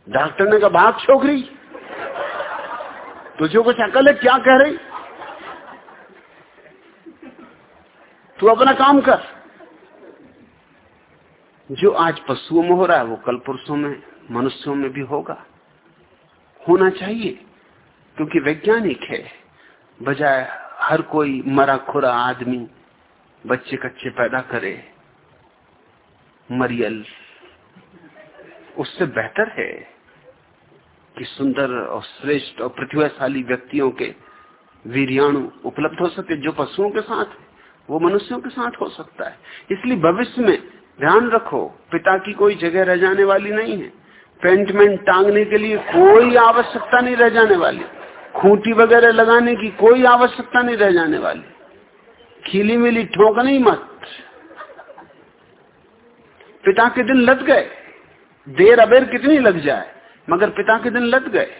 डॉक्टर ने कहा भाग छोकरी, तुझे कुछ अकल है? क्या कह रही? तू अपना काम कर। जो आज पशुओं में हो रहा है, वो कल पुरुषों में, मनुष्यों में भी होगा। होना चाहिए, क्योंकि वैज्ञानिक है। बजाय हर कोई मरा खुरा आदमी बच्चे कच्चे पैदा करे, मरियल, उससे बेहतर है। कि सुंदर और श्रेष्ठ और प्रतिभाशाली व्यक्तियों के वीरियाणु उपलब्ध हो सके जो पशुओं के साथ है, वो मनुष्यों के साथ हो सकता है। इसलिए भविष्य में ध्यान रखो, पिता की कोई जगह रह जाने वाली नहीं है। पेंटमेंट टांगने के लिए कोई आवश्यकता नहीं रह जाने वाली। खूंटी वगैरह लगाने की कोई आवश्यकता नहीं रह जाने वाली। खीली मिली ठोक नहीं मत। पिता के दिन लग गए, देर अबेर कितनी लग जाए। मगर पिता के दिन लग गए।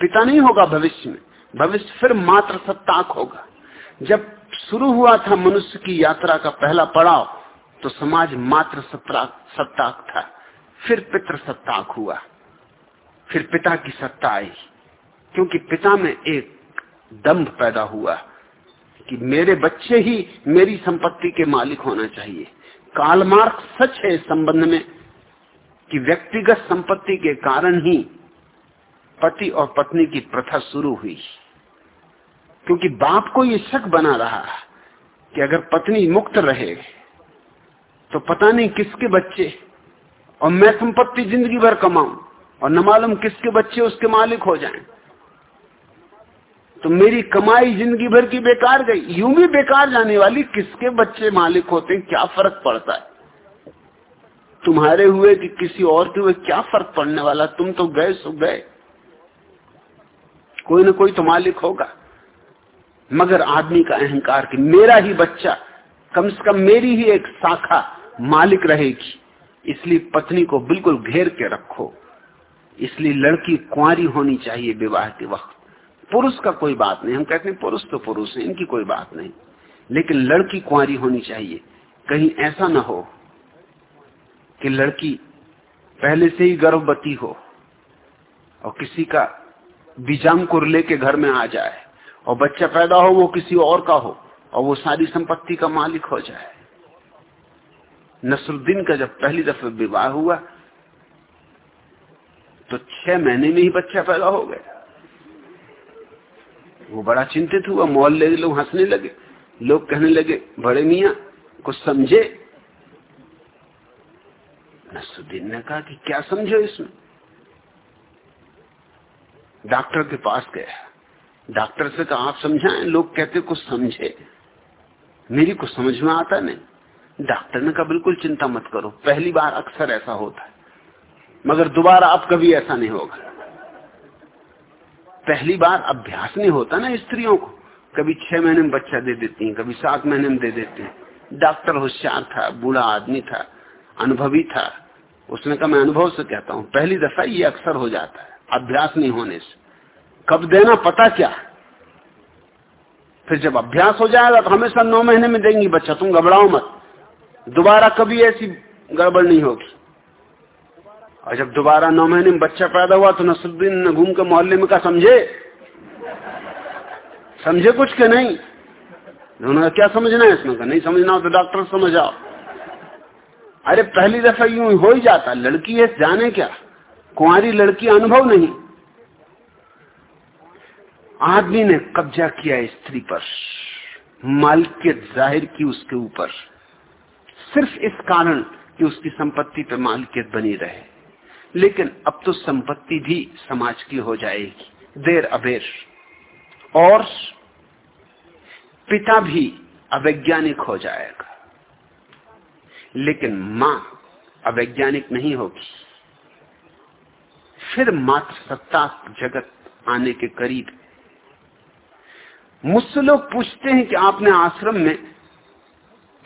पिता नहीं होगा भविष्य में। भविष्य फिर मात्र सत्ताक होगा। जब शुरू हुआ था मनुष्य की यात्रा का पहला पड़ाव तो समाज मात्र सत्ताक था। फिर पितृ सत्ताक हुआ। फिर पिता की सत्ता आई। क्योंकि पिता में एक दम्भ पैदा हुआ कि मेरे बच्चे ही मेरी संपत्ति के मालिक होना चाहिए। कालमार्क सच है इस संबंध में। कि व्यक्तिगत संपत्ति के कारण ही पति और पत्नी की प्रथा शुरू हुई। क्योंकि बाप को ये शक बना रहा कि अगर पत्नी मुक्त रहे तो पता नहीं किसके बच्चे, और मैं संपत्ति ज़िंदगी भर कमाऊं, और न मालूम किसके बच्चे उसके मालिक हो जाएँ। तो मेरी कमाई ज़िंदगी भर की बेकार गई। यूँ भी बेकार जाने वाली किसके बच्चे मालिक होते हैं? क्या फ़र्क पड़ता है? तुम्हारे हुए कि किसी और के हुए क्या फ़र्क पड़ने वाला? तुम तो गए, सो गए। कोई ना कोई तो मालिक होगा। मगर आदमी का अहंकार कि मेरा ही बच्चा, कम से कम मेरी ही एक शाखा मालिक रहेगी। इसलिए पत्नी को बिल्कुल घेर के रखो। इसलिए लड़की कुंवारी होनी चाहिए विवाह के वक्त। पुरुष का कोई बात नहीं। हम कहते हैं पुरुष तो पुरुष है, इनकी कोई बात नहीं। लेकिन लड़की कुंवारी होनी चाहिए। कहीं ऐसा ना हो कि लड़की पहले से ही गर्भवती हो और किसी का बीजांकुर लेके घर में आ जाए और बच्चा पैदा हो, वो किसी और का हो और वो सारी संपत्ति का मालिक हो जाए। नसरुद्दीन का जब पहली दफे विवाह हुआ तो छह महीने में ही बच्चा पैदा हो गया। वो बड़ा चिंतित हुआ, मोहल्ले के लोग हंसने लगे। लोग कहने लगे, बड़े मिया, कुछ समझे? नसरुद्दीन ने कहा कि क्या समझो इसमें? डॉक्टर के पास गया डॉक्टर से कहा, आप समझाएँ, लोग कहते कुछ समझे। मेरी कुछ समझ में आता नहीं। डॉक्टर ने कहा, बिल्कुल चिंता मत करो। पहली बार अक्सर ऐसा होता है। मगर दोबारा अब कभी ऐसा नहीं होगा। पहली बार अभ्यास नहीं होता ना स्त्रियों को। कभी छह महीने में बच्चा दे देती हैं, कभी सात महीने में दे देती हैं। डॉक्टर होशियार था, बूढ़ा आदमी था, अनुभवी था। उसने कहा, मैं अनुभव से कहता हूँ, पहली दफ़ा ये अक्सर हो जाता है, अभ्यास नहीं होने से। कब देना पता क्या? फिर जब अभ्यास हो जाएगा तो हमेशा नौ महीने में देंगी, बच्चा, तुम घबराओ मत। दोबारा कभी ऐसी गड़बड़ नहीं होगी। और जब दोबारा नौ महीने में बच्चा पैदा हुआ तो नसरुद्दीन ने घूम के मोहल्ले में कहा, समझे? समझे कुछ के नहीं? उन्होंने क्या समझना है? इसमें का नहीं समझना हो तो डॉक्टर समझ आओ अरे पहली दफ़ा यूँ हो ही जाता, लड़की है, जाने क्या? कुंवारी लड़की अनुभव नहीं। आदमी ने कब्जा किया स्त्री पर, मालिकियत ज़ाहिर की उसके ऊपर। सिर्फ़ इस कारण कि उसकी संपत्ति पर मालिकियत बनी रहे। लेकिन अब तो संपत्ति भी समाज की हो जाएगी, देर अबेर। और पिता भी अवैज्ञानिक हो जाएगा। लेकिन माँ अवैज्ञानिक नहीं होगी। फिर मात्र सत्ता जगत आने के करीब। मुझसे लोग पूछते हैं कि आपने आश्रम में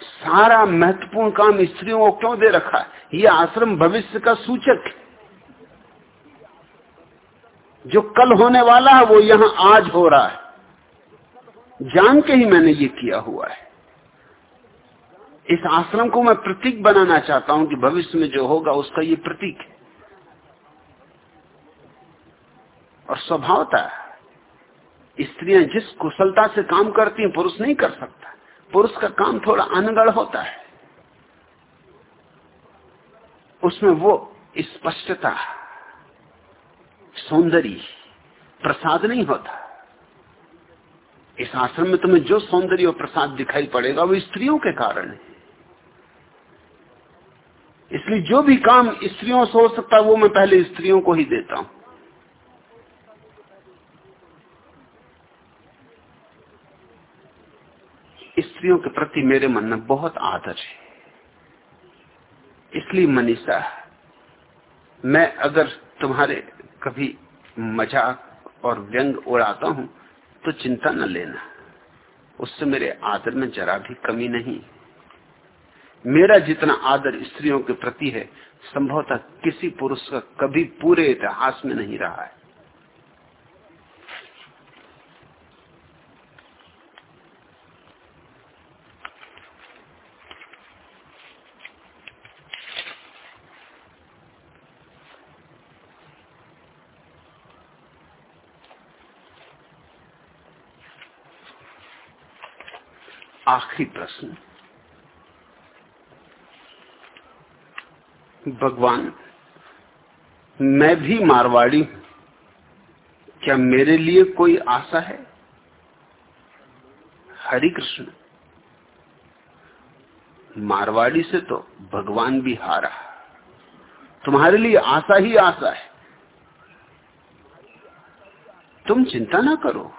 सारा महत्वपूर्ण काम स्त्रियों को क्यों दे रखा है? यह आश्रम भविष्य का सूचक है। जो कल होने वाला है, वो यहाँ आज हो रहा है। जान के ही मैंने ये किया हुआ है। इस आश्रम को मैं प्रतीक बनाना चाहता हूँ कि भविष्य में जो होगा उसका ये प्रतीक है। और स्वभावता स्त्रियाँ जिस कुशलता से काम करती हैं, पुरुष नहीं कर सकता। पुरुष का काम थोड़ा अनगढ़ होता है। उसमें वो स्पष्टता, सौंदर्य, प्रसाद नहीं होता। इस आश्रम में तुम्हें जो सौंदर्य और प्रसाद दिखाई पड़ेगा, वो स्त्रियों के कारण है। इसलिए जो भी काम स्त्रियों से हो सकता है, वो मैं पहले स्त्रियों को ही देता हूँ। स्त्रियों के प्रति मेरे मन में बहुत आदर है। इसलिए मनीषा, मैं अगर तुम्हारे कभी मज़ाक और व्यंग उड़ाता हूँ तो चिंता न लेना। उससे मेरे आदर में जरा भी कमी नहीं। मेरा जितना आदर स्त्रियों के प्रति है, संभवतः किसी पुरुष का कभी पूरे इतिहास में नहीं रहा है। आखिरी प्रश्न। भगवान, मैं भी मारवाड़ी क्या मेरे लिए कोई आशा है? हरि कृष्ण, मारवाड़ी से तो भगवान भी हारा तुम्हारे लिए आशा ही आशा है। तुम चिंता ना करो।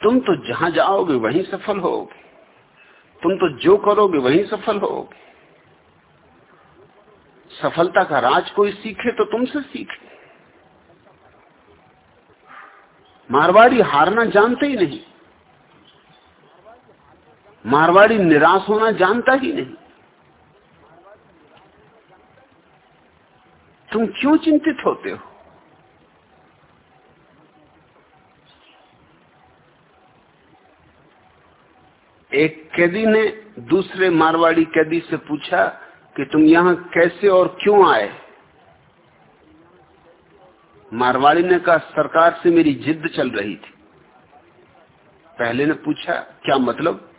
तुम तो जहाँ जाओगे, वहीं सफल होगे। तुम तो जो करोगे वही सफल होगे सफलता का राज कोई सीखे तो तुमसे सीखे। मारवाड़ी हारना जानते ही नहीं। मारवाड़ी निराश होना जानता ही नहीं। तुम क्यों चिंतित होते हो? एक कैदी ने दूसरे मारवाड़ी कैदी से पूछा कि तुम यहाँ कैसे और क्यों आए? मारवाड़ी ने कहा, सरकार से मेरी जिद चल रही थी। पहले ने पूछा, क्या मतलब?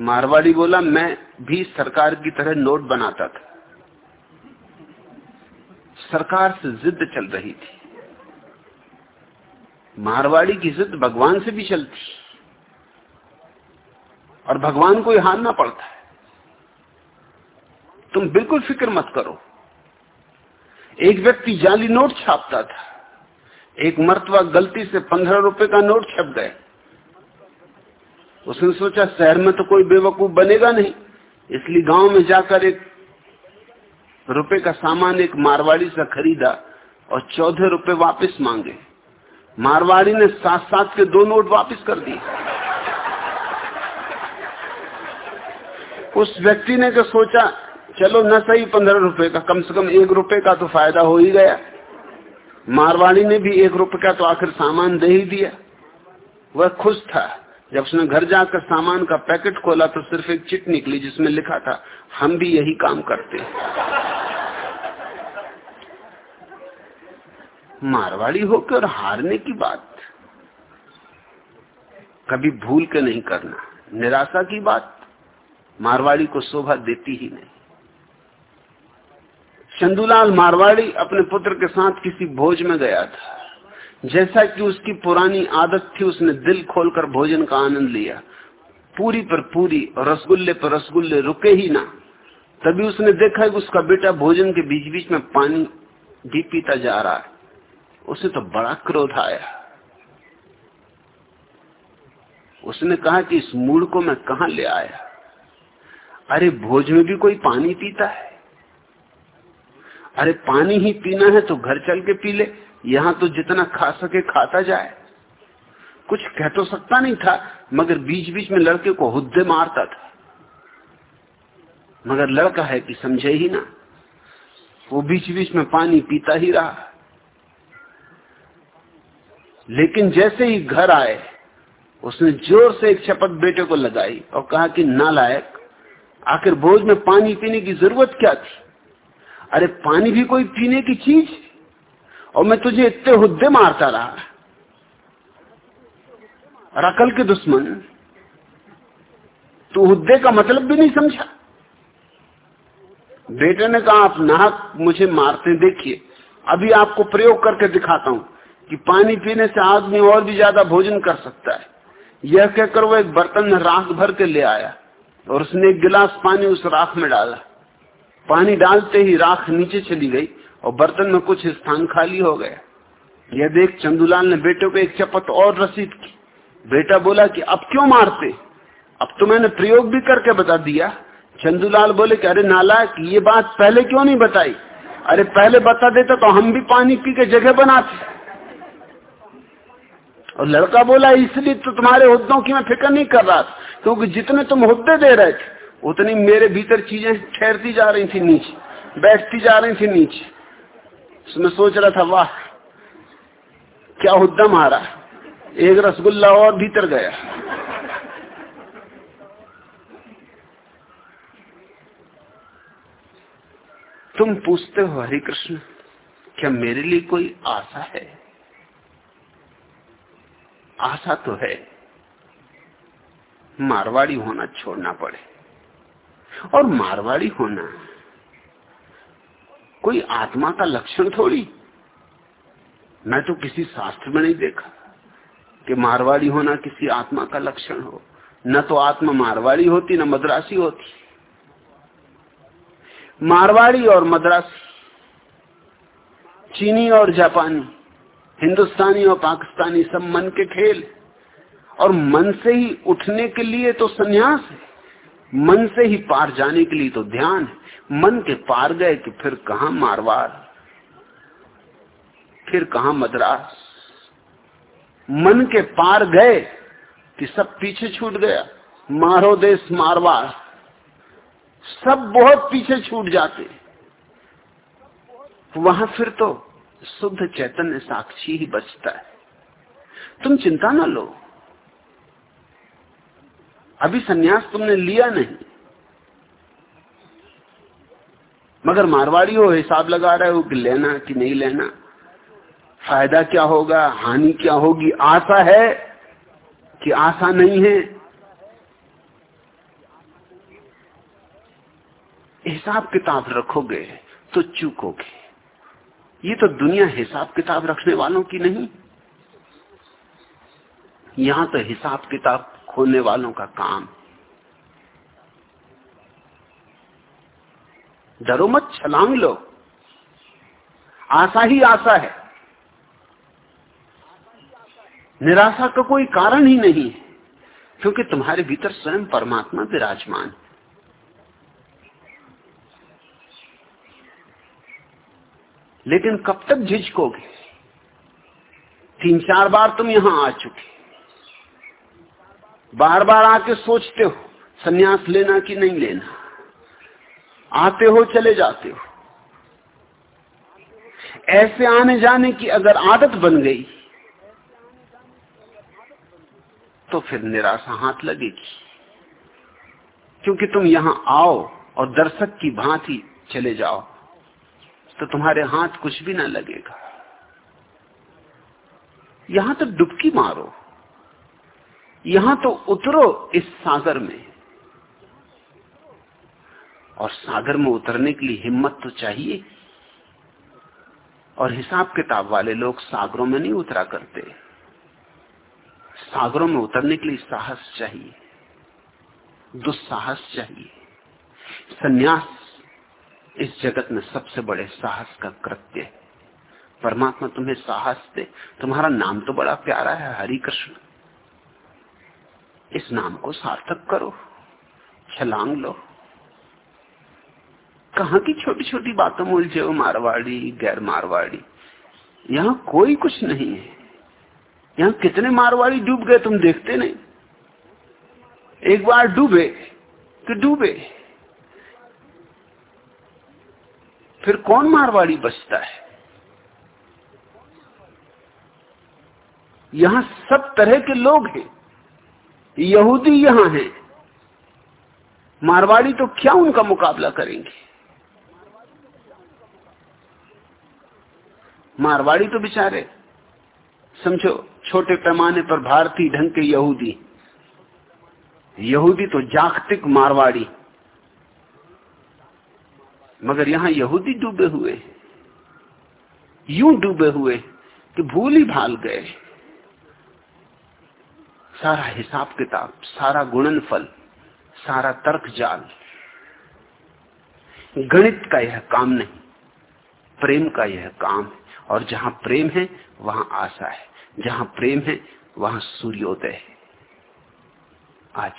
मारवाड़ी बोला, मैं भी सरकार की तरह नोट बनाता था। सरकार से जिद चल रही थी। मारवाड़ी की जिद भगवान से भी चलती। और भगवान को हारना पड़ता है। तुम बिल्कुल फ़िक्र मत करो। एक व्यक्ति जाली नोट छापता था। एक मर्तवा गलती से पंद्रह रुपए का नोट छप गए। उसने सोचा, शहर में तो कोई बेवकूफ़ बनेगा नहीं। इसलिए गाँव में जाकर एक रुपए का सामान एक मारवाड़ी से खरीदा और चौदह रुपए वापस मांगे। मारवाड़ी ने सात सात के दो नोट वापस कर दिए। उस व्यक्ति ने तो सोचा, चलो न सही पंद्रह रुपए का, कम से कम एक रुपए का तो फ़ायदा हो ही गया। मारवाड़ी ने भी एक रुपए का तो आखिर सामान दे ही दिया। वह खुश था। जब उसने घर जाकर सामान का पैकेट खोला तो सिर्फ़ एक चिट निकली जिसमें लिखा था, हम भी यही काम करते मारवाड़ी होकर हारने की बात। कभी भूल के नहीं करना। निराशा की बात। मारवाड़ी को शोभा देती ही नहीं। चंदूलाल मारवाड़ी अपने पुत्र के साथ किसी भोज में गया था। जैसा कि उसकी पुरानी आदत थी, उसने दिल खोलकर भोजन का आनंद लिया। पूरी पर पूरी और रसगुल्ले पर रसगुल्ले रुके ही ना। तभी उसने देखा कि उसका बेटा भोजन के बीच बीच में पानी भी पीता जा रहा है। उसे तो बड़ा क्रोध आया। उसने कहा कि इस मूड को मैं कहा ले आया? अरे भोज में भी कोई पानी पीता है? अरे पानी ही पीना है तो घर चल के पी ले, यहाँ तो जितना खा सके खाता जाए। कुछ कह तो सकता नहीं था, मगर बीच बीच में लड़के को हुद्दे मारता था। मगर लड़का है कि समझे ही ना, वो बीच बीच में पानी पीता ही रहा। लेकिन जैसे ही घर आए, उसने ज़ोर से एक शपथ बेटे को लगाई और कहा कि नालायक आखिर भोज में पानी पीने की ज़रूरत क्या थी? अरे पानी भी कोई पीने की चीज़? और मैं तुझे इतने हुद्दे मारता रहा। रकल के दुश्मन, तू हुद्दे का मतलब भी नहीं समझा। बेटे ने कहा, आप नाहक मुझे मारते देखिए। अभी आपको प्रयोग करके दिखाता हूँ कि पानी पीने से आदमी और भी ज़्यादा भोजन कर सकता है। यह कहकर वो एक बर्तन राख भर के ले आया। और उसने एक गिलास पानी उस राख में डाला। पानी डालते ही राख नीचे चली गई और बर्तन में कुछ स्थान खाली हो गया। यह देख चंदूलाल ने बेटे को एक चपत और रसीद की। बेटा बोला कि अब क्यों मारते? अब तो मैंने प्रयोग भी करके बता दिया। चंदूलाल बोले कि अरे नालायक, ये बात पहले क्यों नहीं बताई? अरे पहले बता देता तो हम भी पानी पी के जगह बनाते। और लड़का बोला, इसलिए तो तुम्हारे हुद्दों की मैं फ़िक्र नहीं कर रहा क्योंकि जितने तुम हुद्दे दे रहे थे, उतनी मेरे भीतर चीज़ें ठहरती जा रही थी नीचे, बैठती जा रही थी नीचे। उसमें सोच रहा था, वाह, क्या हुद्दा मारा। एक रसगुल्ला और भीतर गया। तुम पूछते हो हरे कृष्ण क्या मेरे लिए कोई आशा है? आशा तो है। मारवाड़ी होना छोड़ना पड़े। और मारवाड़ी होना कोई आत्मा का लक्षण थोड़ी? मैं तो किसी शास्त्र में नहीं देखा कि मारवाड़ी होना किसी आत्मा का लक्षण हो। न तो आत्मा मारवाड़ी होती, न मद्रासी होती। मारवाड़ी और मद्रासी, चीनी और जापानी हिंदुस्तानी और पाकिस्तानी सब मन के खेल। और मन से ही उठने के लिए तो संन्यास है। मन से ही पार जाने के लिए तो ध्यान है। मन के पार गए कि फिर कहा मारवाड़? फिर कहा मद्रास? मन के पार गए कि सब पीछे छूट गया। मारो देश मारवाड़। सब बहुत पीछे छूट जाते। वहाँ फिर तो शुद्ध चैतन्य साक्षी ही बचता है। तुम चिंता ना लो। अभी सन्यास तुमने लिया नहीं। मगर मारवाड़ी हो, हिसाब लगा रहे हो कि लेना कि नहीं लेना। फ़ायदा क्या होगा, हानि क्या होगी? आशा है कि आशा नहीं है। हिसाब किताब रखोगे तो चूकोगे। ये तो दुनिया हिसाब किताब रखने वालों की नहीं। यहाँ तो हिसाब किताब खोने वालों का काम। डरो मत, छलांग लो। आशा ही आशा है। निराशा का कोई कारण ही नहीं है, क्योंकि तुम्हारे भीतर स्वयं परमात्मा विराजमान है। लेकिन कब तक झिझकोगे? तीन चार बार तुम यहाँ आ चुके। बार बार आके सोचते हो, सन्यास लेना कि नहीं लेना? आते हो, चले जाते हो। ऐसे आने जाने की अगर आदत बन गई तो फिर निराशा हाथ लगेगी। क्योंकि तुम यहाँ आओ और दर्शक की भांति चले जाओ। तो तुम्हारे हाथ कुछ भी ना लगेगा। यहाँ तो डुबकी मारो। यहाँ तो उतरो इस सागर में। और सागर में उतरने के लिए हिम्मत तो चाहिए। और हिसाब किताब वाले लोग सागरों में नहीं उतरा करते। सागरों में उतरने के लिए साहस चाहिए। दुस्साहस चाहिए। सन्यास इस जगत में सबसे बड़े साहस का कृत्य परमात्मा तुम्हें साहस दे। तुम्हारा नाम तो बड़ा प्यारा है हरि कृष्ण इस नाम को सार्थक करो, छलांग लो। कहा की छोटी छोटी बातों में उलझे मारवाड़ी गैर मारवाड़ी यहाँ कोई कुछ नहीं है। यहाँ कितने मारवाड़ी डूब गए तुम देखते नहीं। एक बार डूबे तो डूबे? फिर कौन मारवाड़ी बचता है? यहाँ सब तरह के लोग हैं। यहूदी यहाँ हैं। मारवाड़ी तो क्या उनका मुकाबला करेंगे? मारवाड़ी तो बेचारे, समझो, छोटे पैमाने पर भारतीय ढंग के यहूदी यहूदी तो जागतिक मारवाड़ी। मगर यहाँ यहूदी डूबे हुए यूँ डूबे हुए कि भूल ही भाल गए सारा हिसाब किताब, सारा गुणनफल, सारा तर्क जाल गणित का यह काम नहीं, प्रेम का यह काम है। और जहाँ प्रेम है, वहाँ आशा है। जहाँ प्रेम है, वहाँ सूर्योदय है। आज